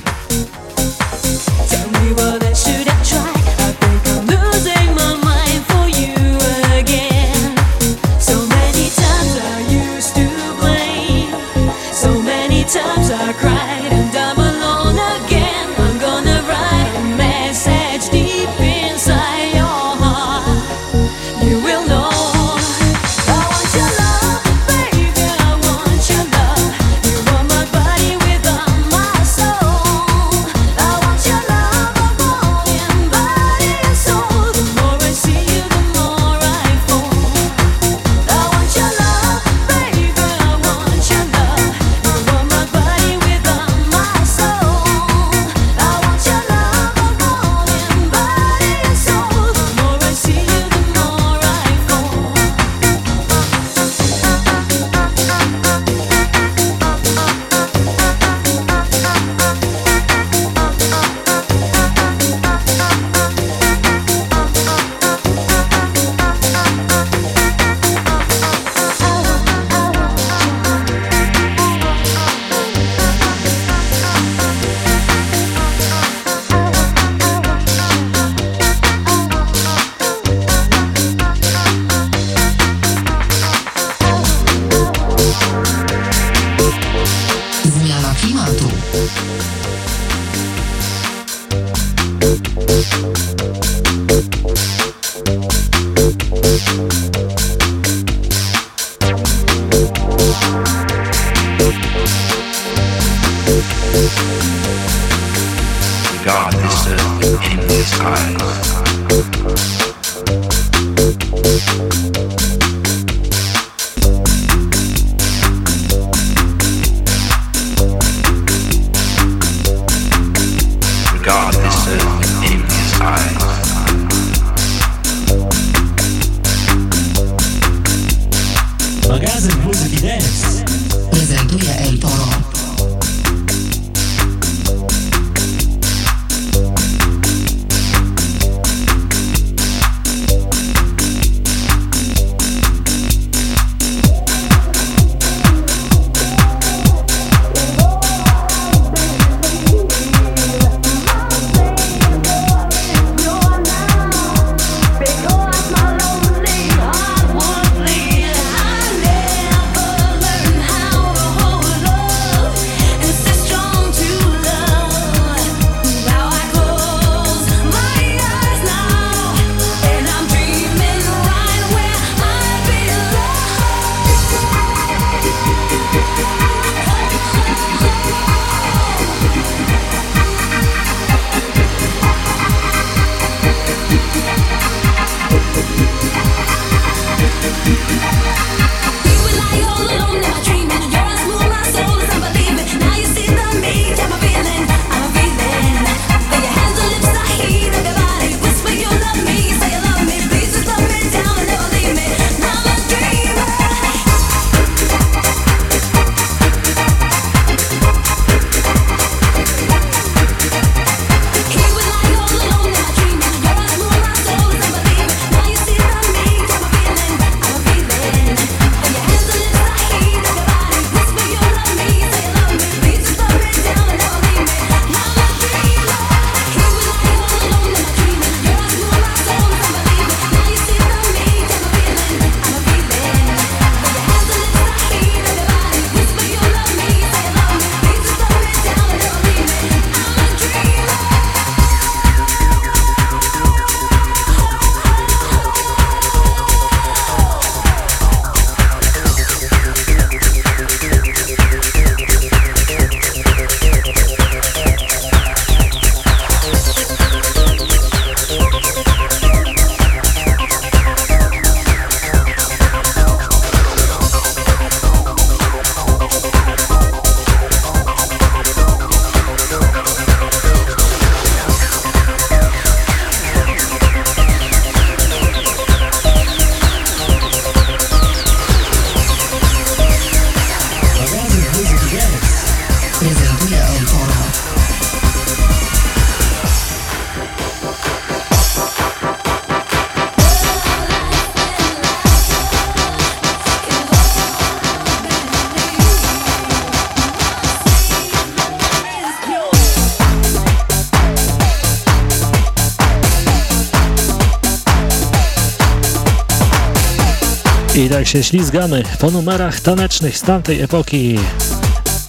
Tak się ślizgamy po numerach tanecznych z tamtej epoki.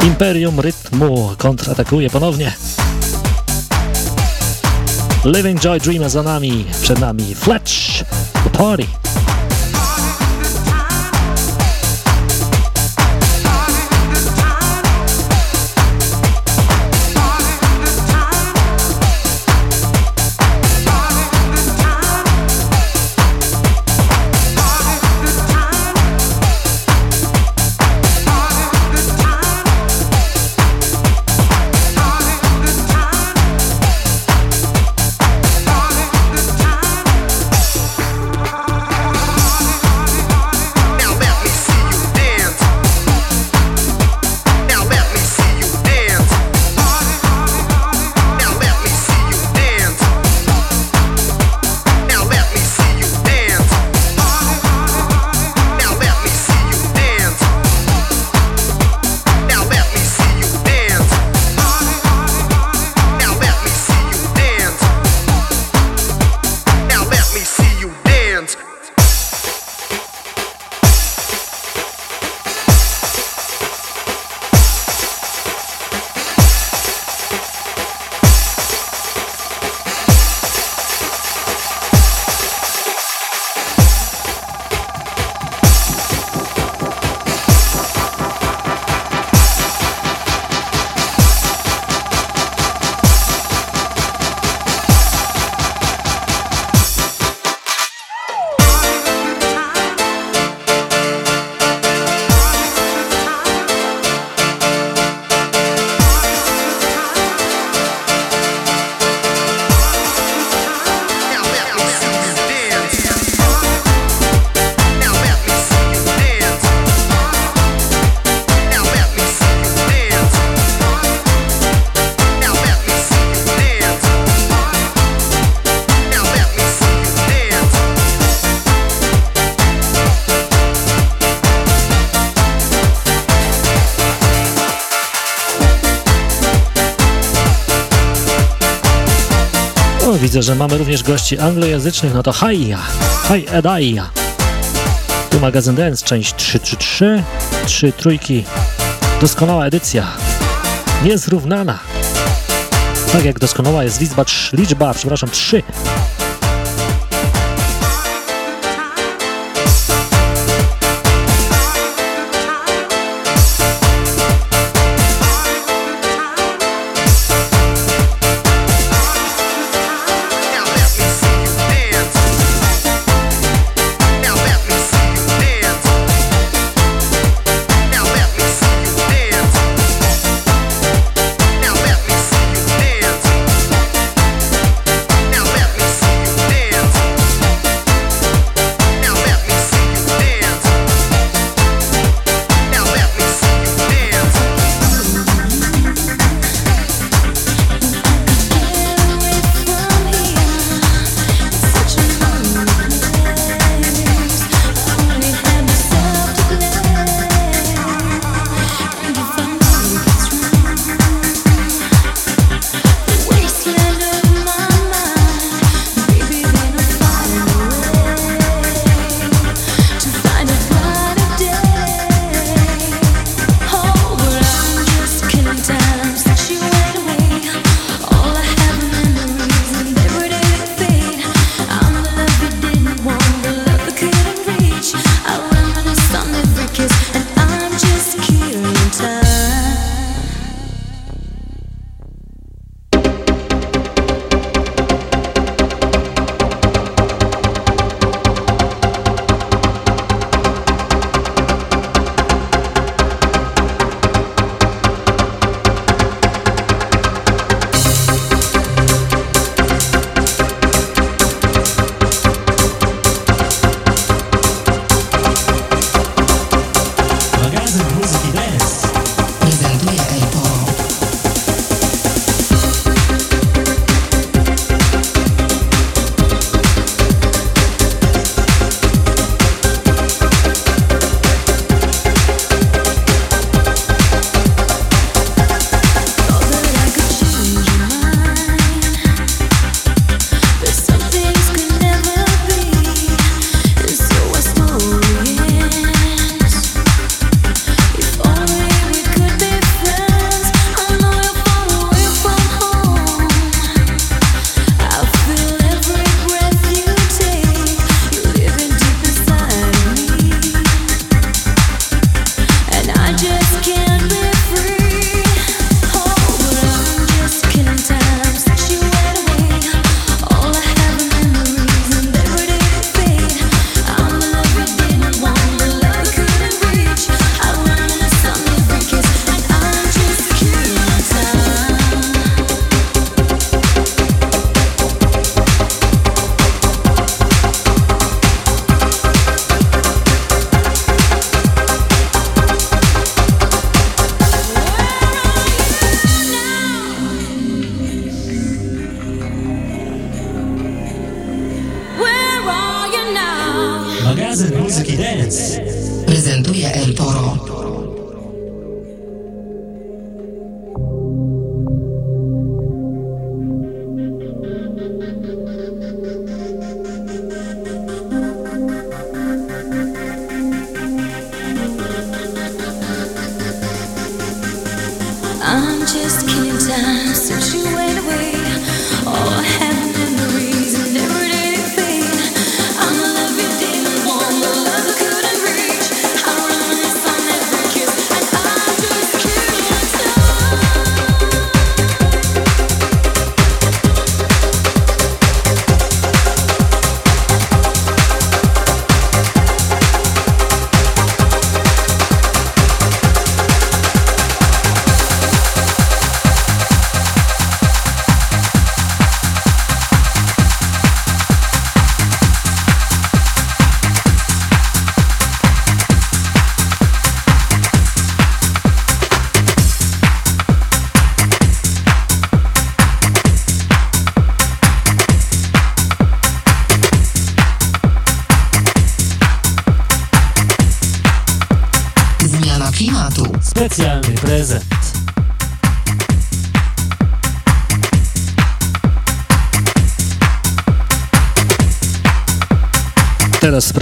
Imperium Rytmu kontratakuje ponownie. Living Joy Dreamer za nami, przed nami Fletch, The Party.
Widzę, że mamy również gości anglojęzycznych, no to hajja, haj edajja. Tu magazyn Dance, część 333, trzy trójki, doskonała edycja, niezrównana. Tak jak doskonała jest liczba, liczba przepraszam, 3.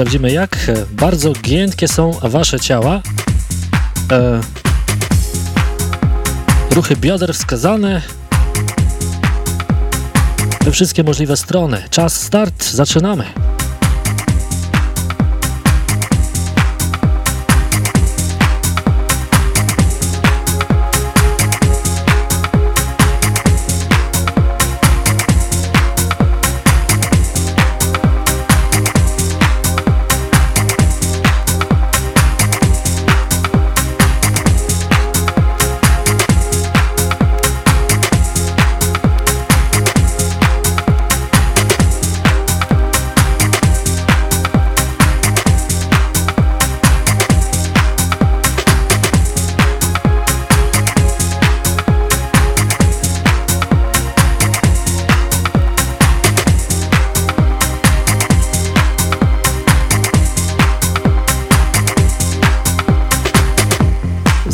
sprawdzimy, jak bardzo giętkie są wasze ciała. E, ruchy bioder wskazane. We wszystkie możliwe strony. Czas start, zaczynamy.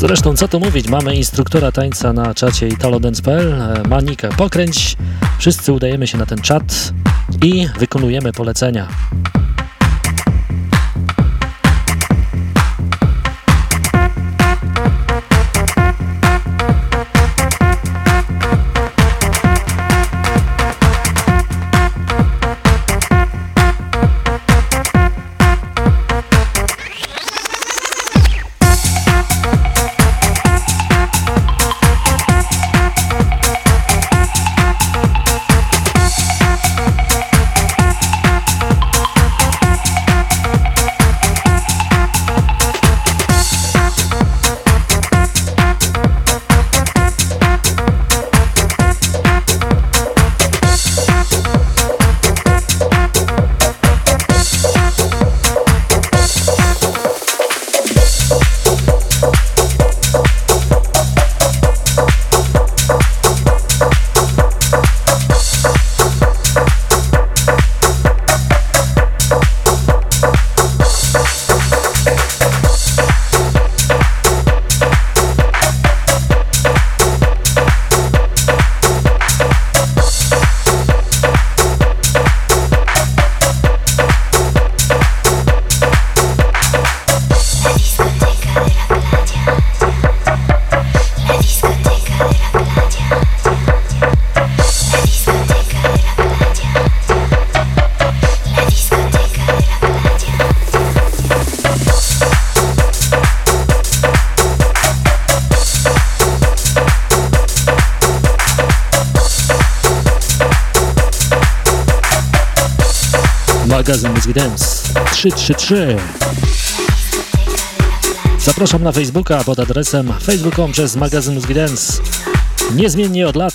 Zresztą, co tu mówić, mamy instruktora tańca na czacie italodance.pl, e, Manikę pokręć, wszyscy udajemy się na ten czat i wykonujemy polecenia. Dance 333. Zapraszam na Facebooka pod adresem facebook.com przez magazyn Muzyki Dance. Niezmiennie od lat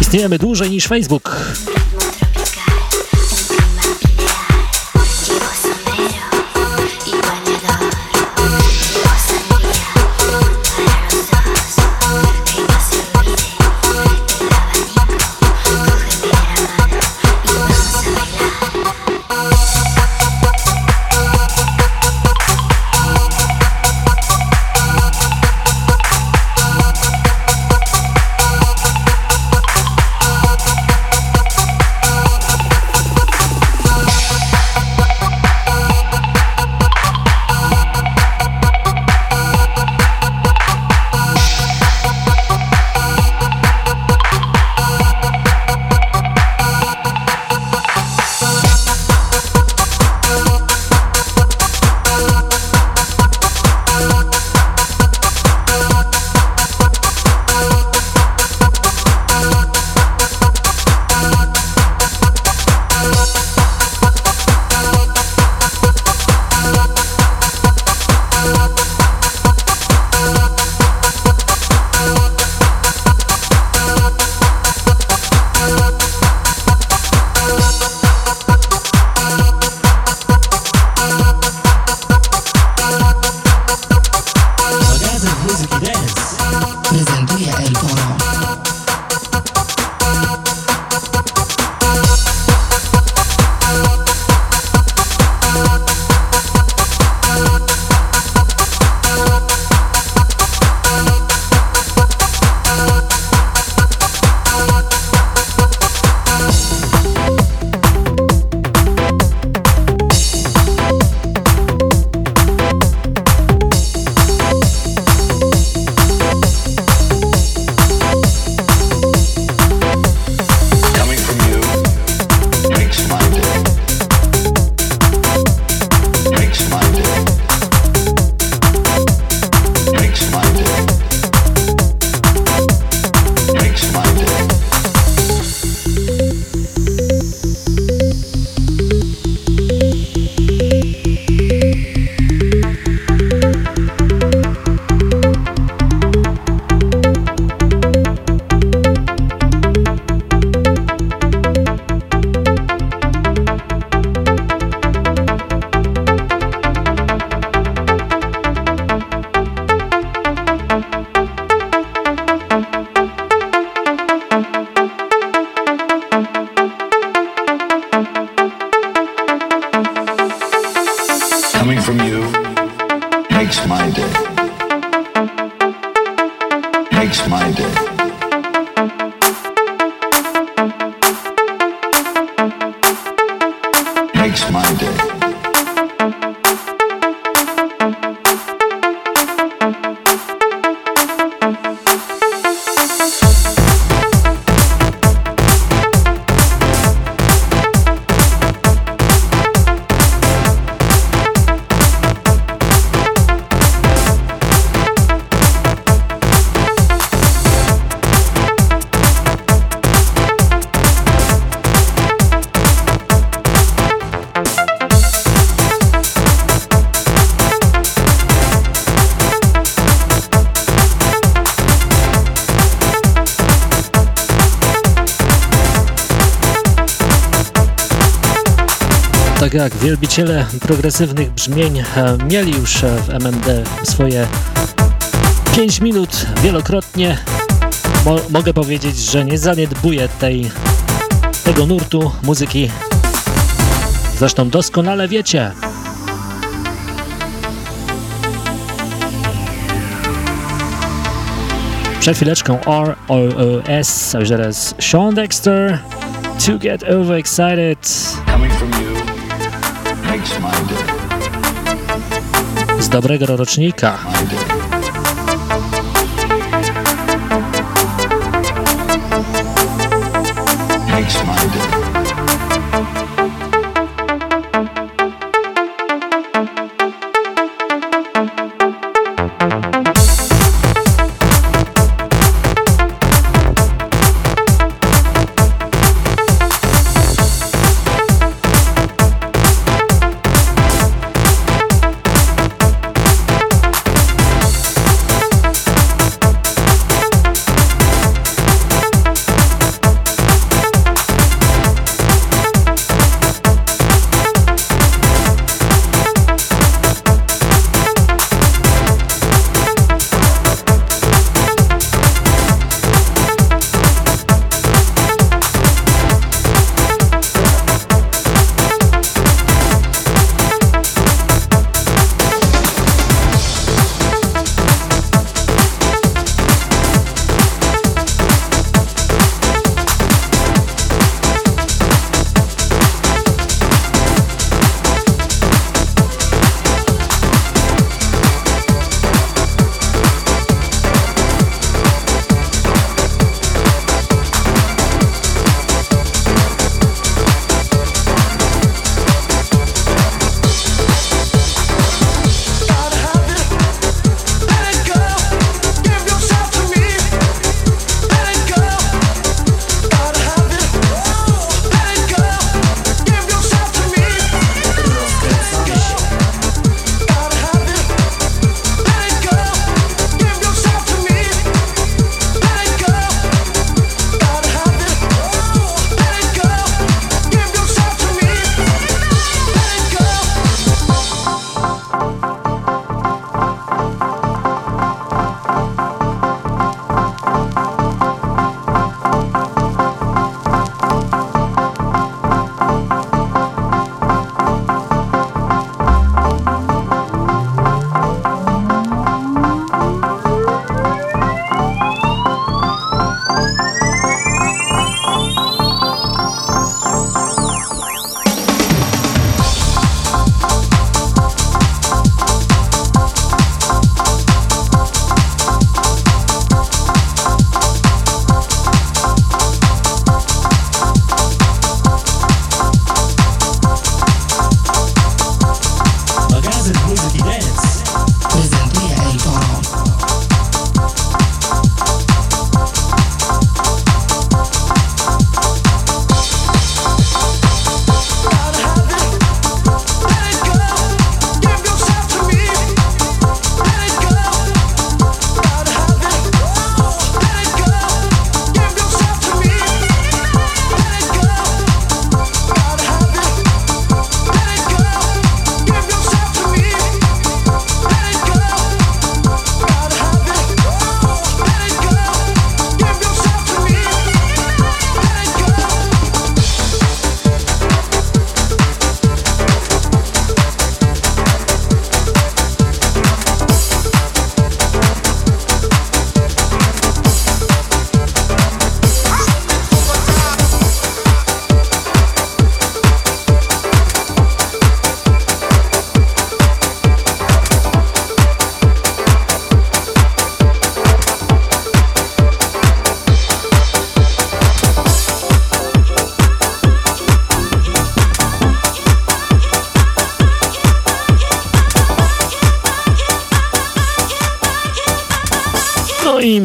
istniejemy dłużej niż Facebook. Jak wielbiciele progresywnych brzmień e, mieli już e, w MMD swoje 5 minut wielokrotnie, mo mogę powiedzieć, że nie zaniedbuję tej, tego nurtu muzyki. Zresztą doskonale wiecie. Przed chwileczką a już teraz Sean Dexter, To Get Overexcited. Dobrego rocznika.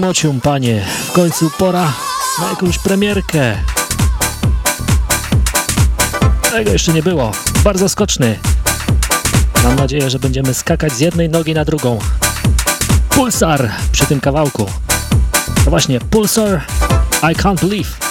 Mocium panie, w końcu pora na jakąś premierkę. Tego jeszcze nie było. Bardzo skoczny. Mam nadzieję, że będziemy skakać z jednej nogi na drugą. Pulsar przy tym kawałku. To właśnie Pulsar I Can't Believe.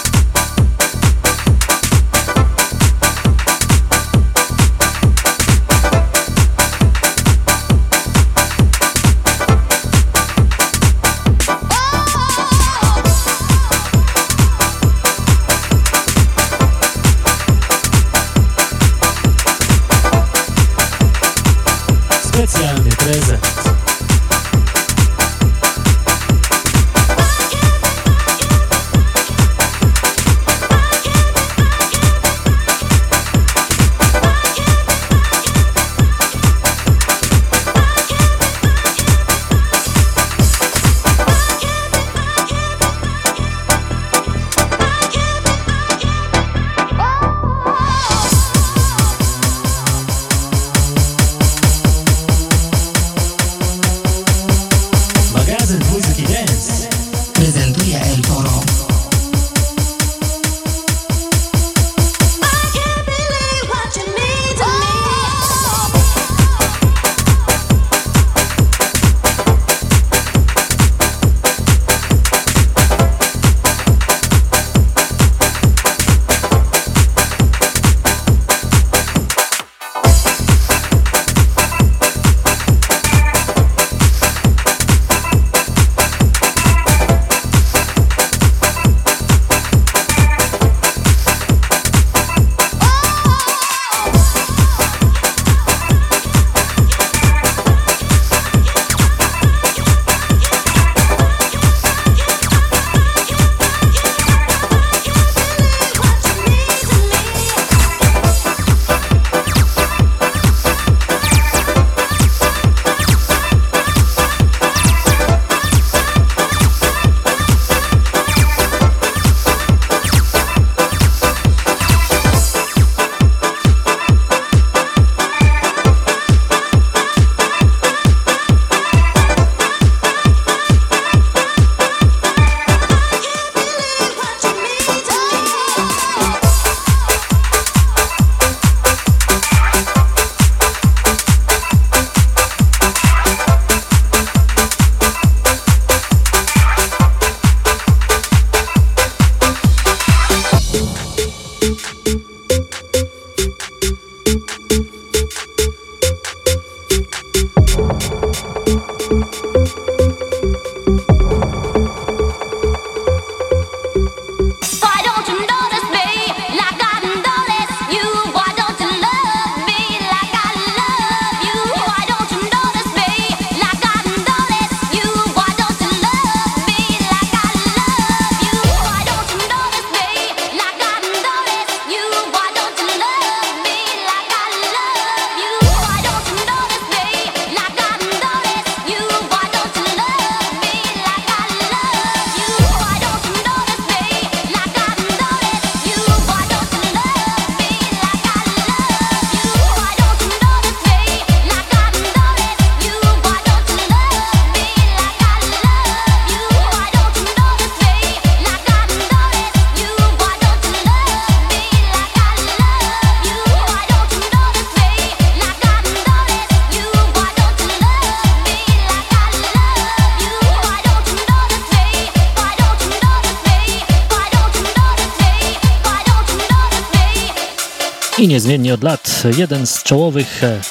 Niezmiennie od lat jeden z czołowych e,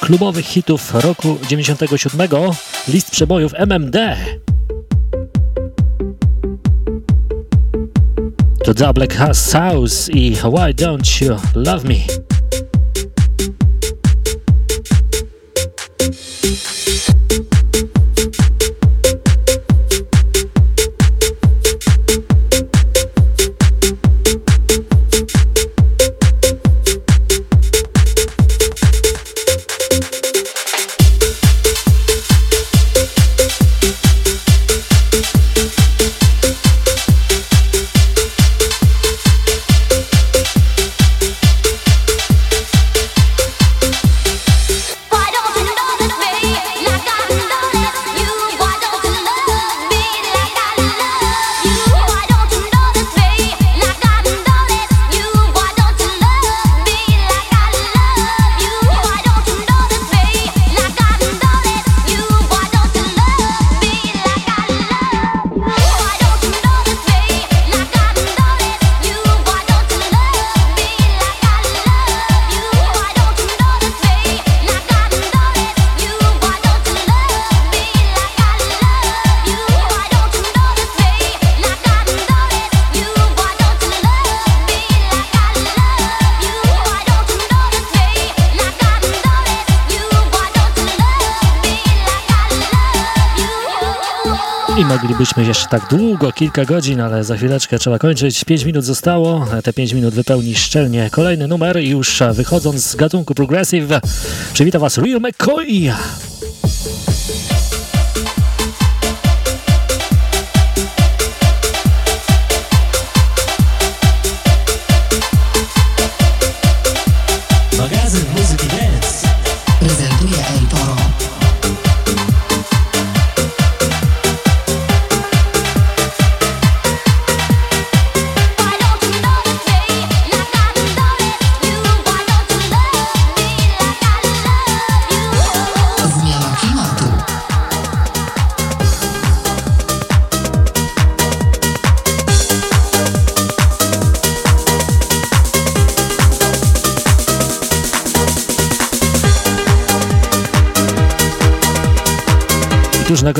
klubowych hitów roku 97, list przebojów MMD. To Double House i Why Don't You Love Me?
Tak długo, kilka godzin, ale za chwileczkę trzeba kończyć. 5 minut zostało, te 5 minut wypełni szczelnie kolejny numer i już wychodząc z gatunku progressive przywita Was Real McCoy.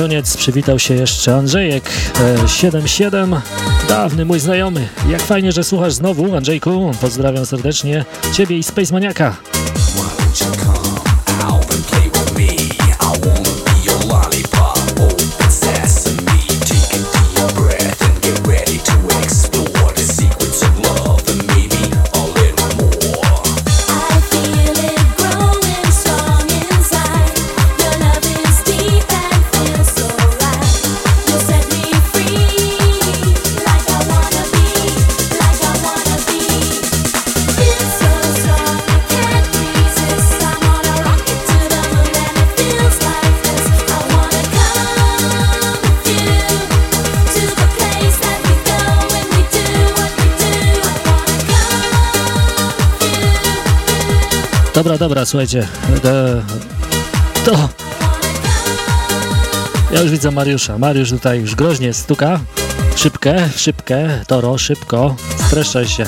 Koniec przywitał się jeszcze Andrzejek 77, e, dawny mój znajomy. Jak fajnie, że słuchasz znowu, Andrzejku. Pozdrawiam serdecznie Ciebie i Space Maniaka. Dobra, słuchajcie. To. Ja już widzę Mariusza. Mariusz tutaj już groźnie stuka. Szybkę, szybkę, Toro, szybko. Streszczaj się.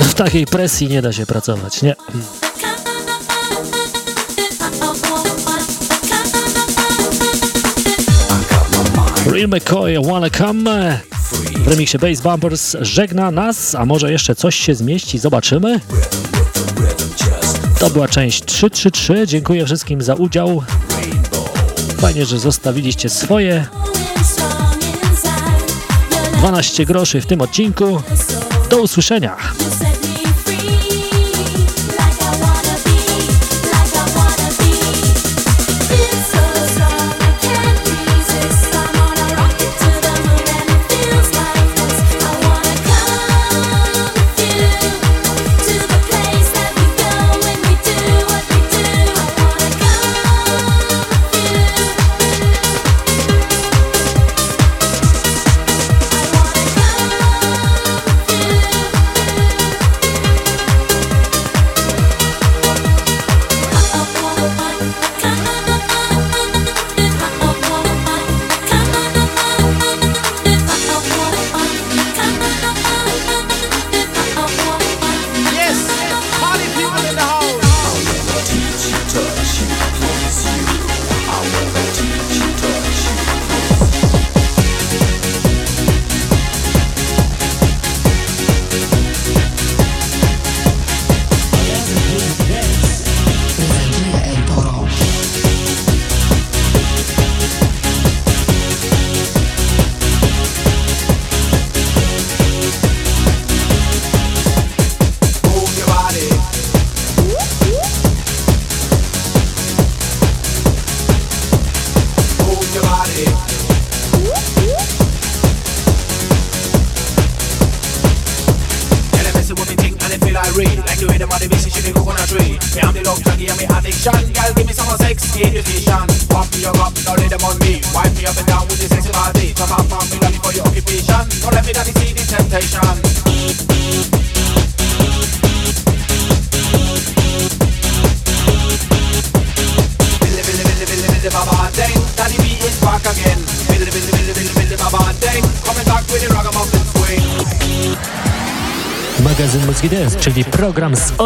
W takiej presji nie da się pracować, nie? Real McCoy, wanna come? W remiksie Bass Bumpers żegna nas, a może jeszcze coś się zmieści, zobaczymy. To była część 333. Dziękuję wszystkim za udział. Fajnie, że zostawiliście swoje 12 groszy w tym odcinku. Do usłyszenia.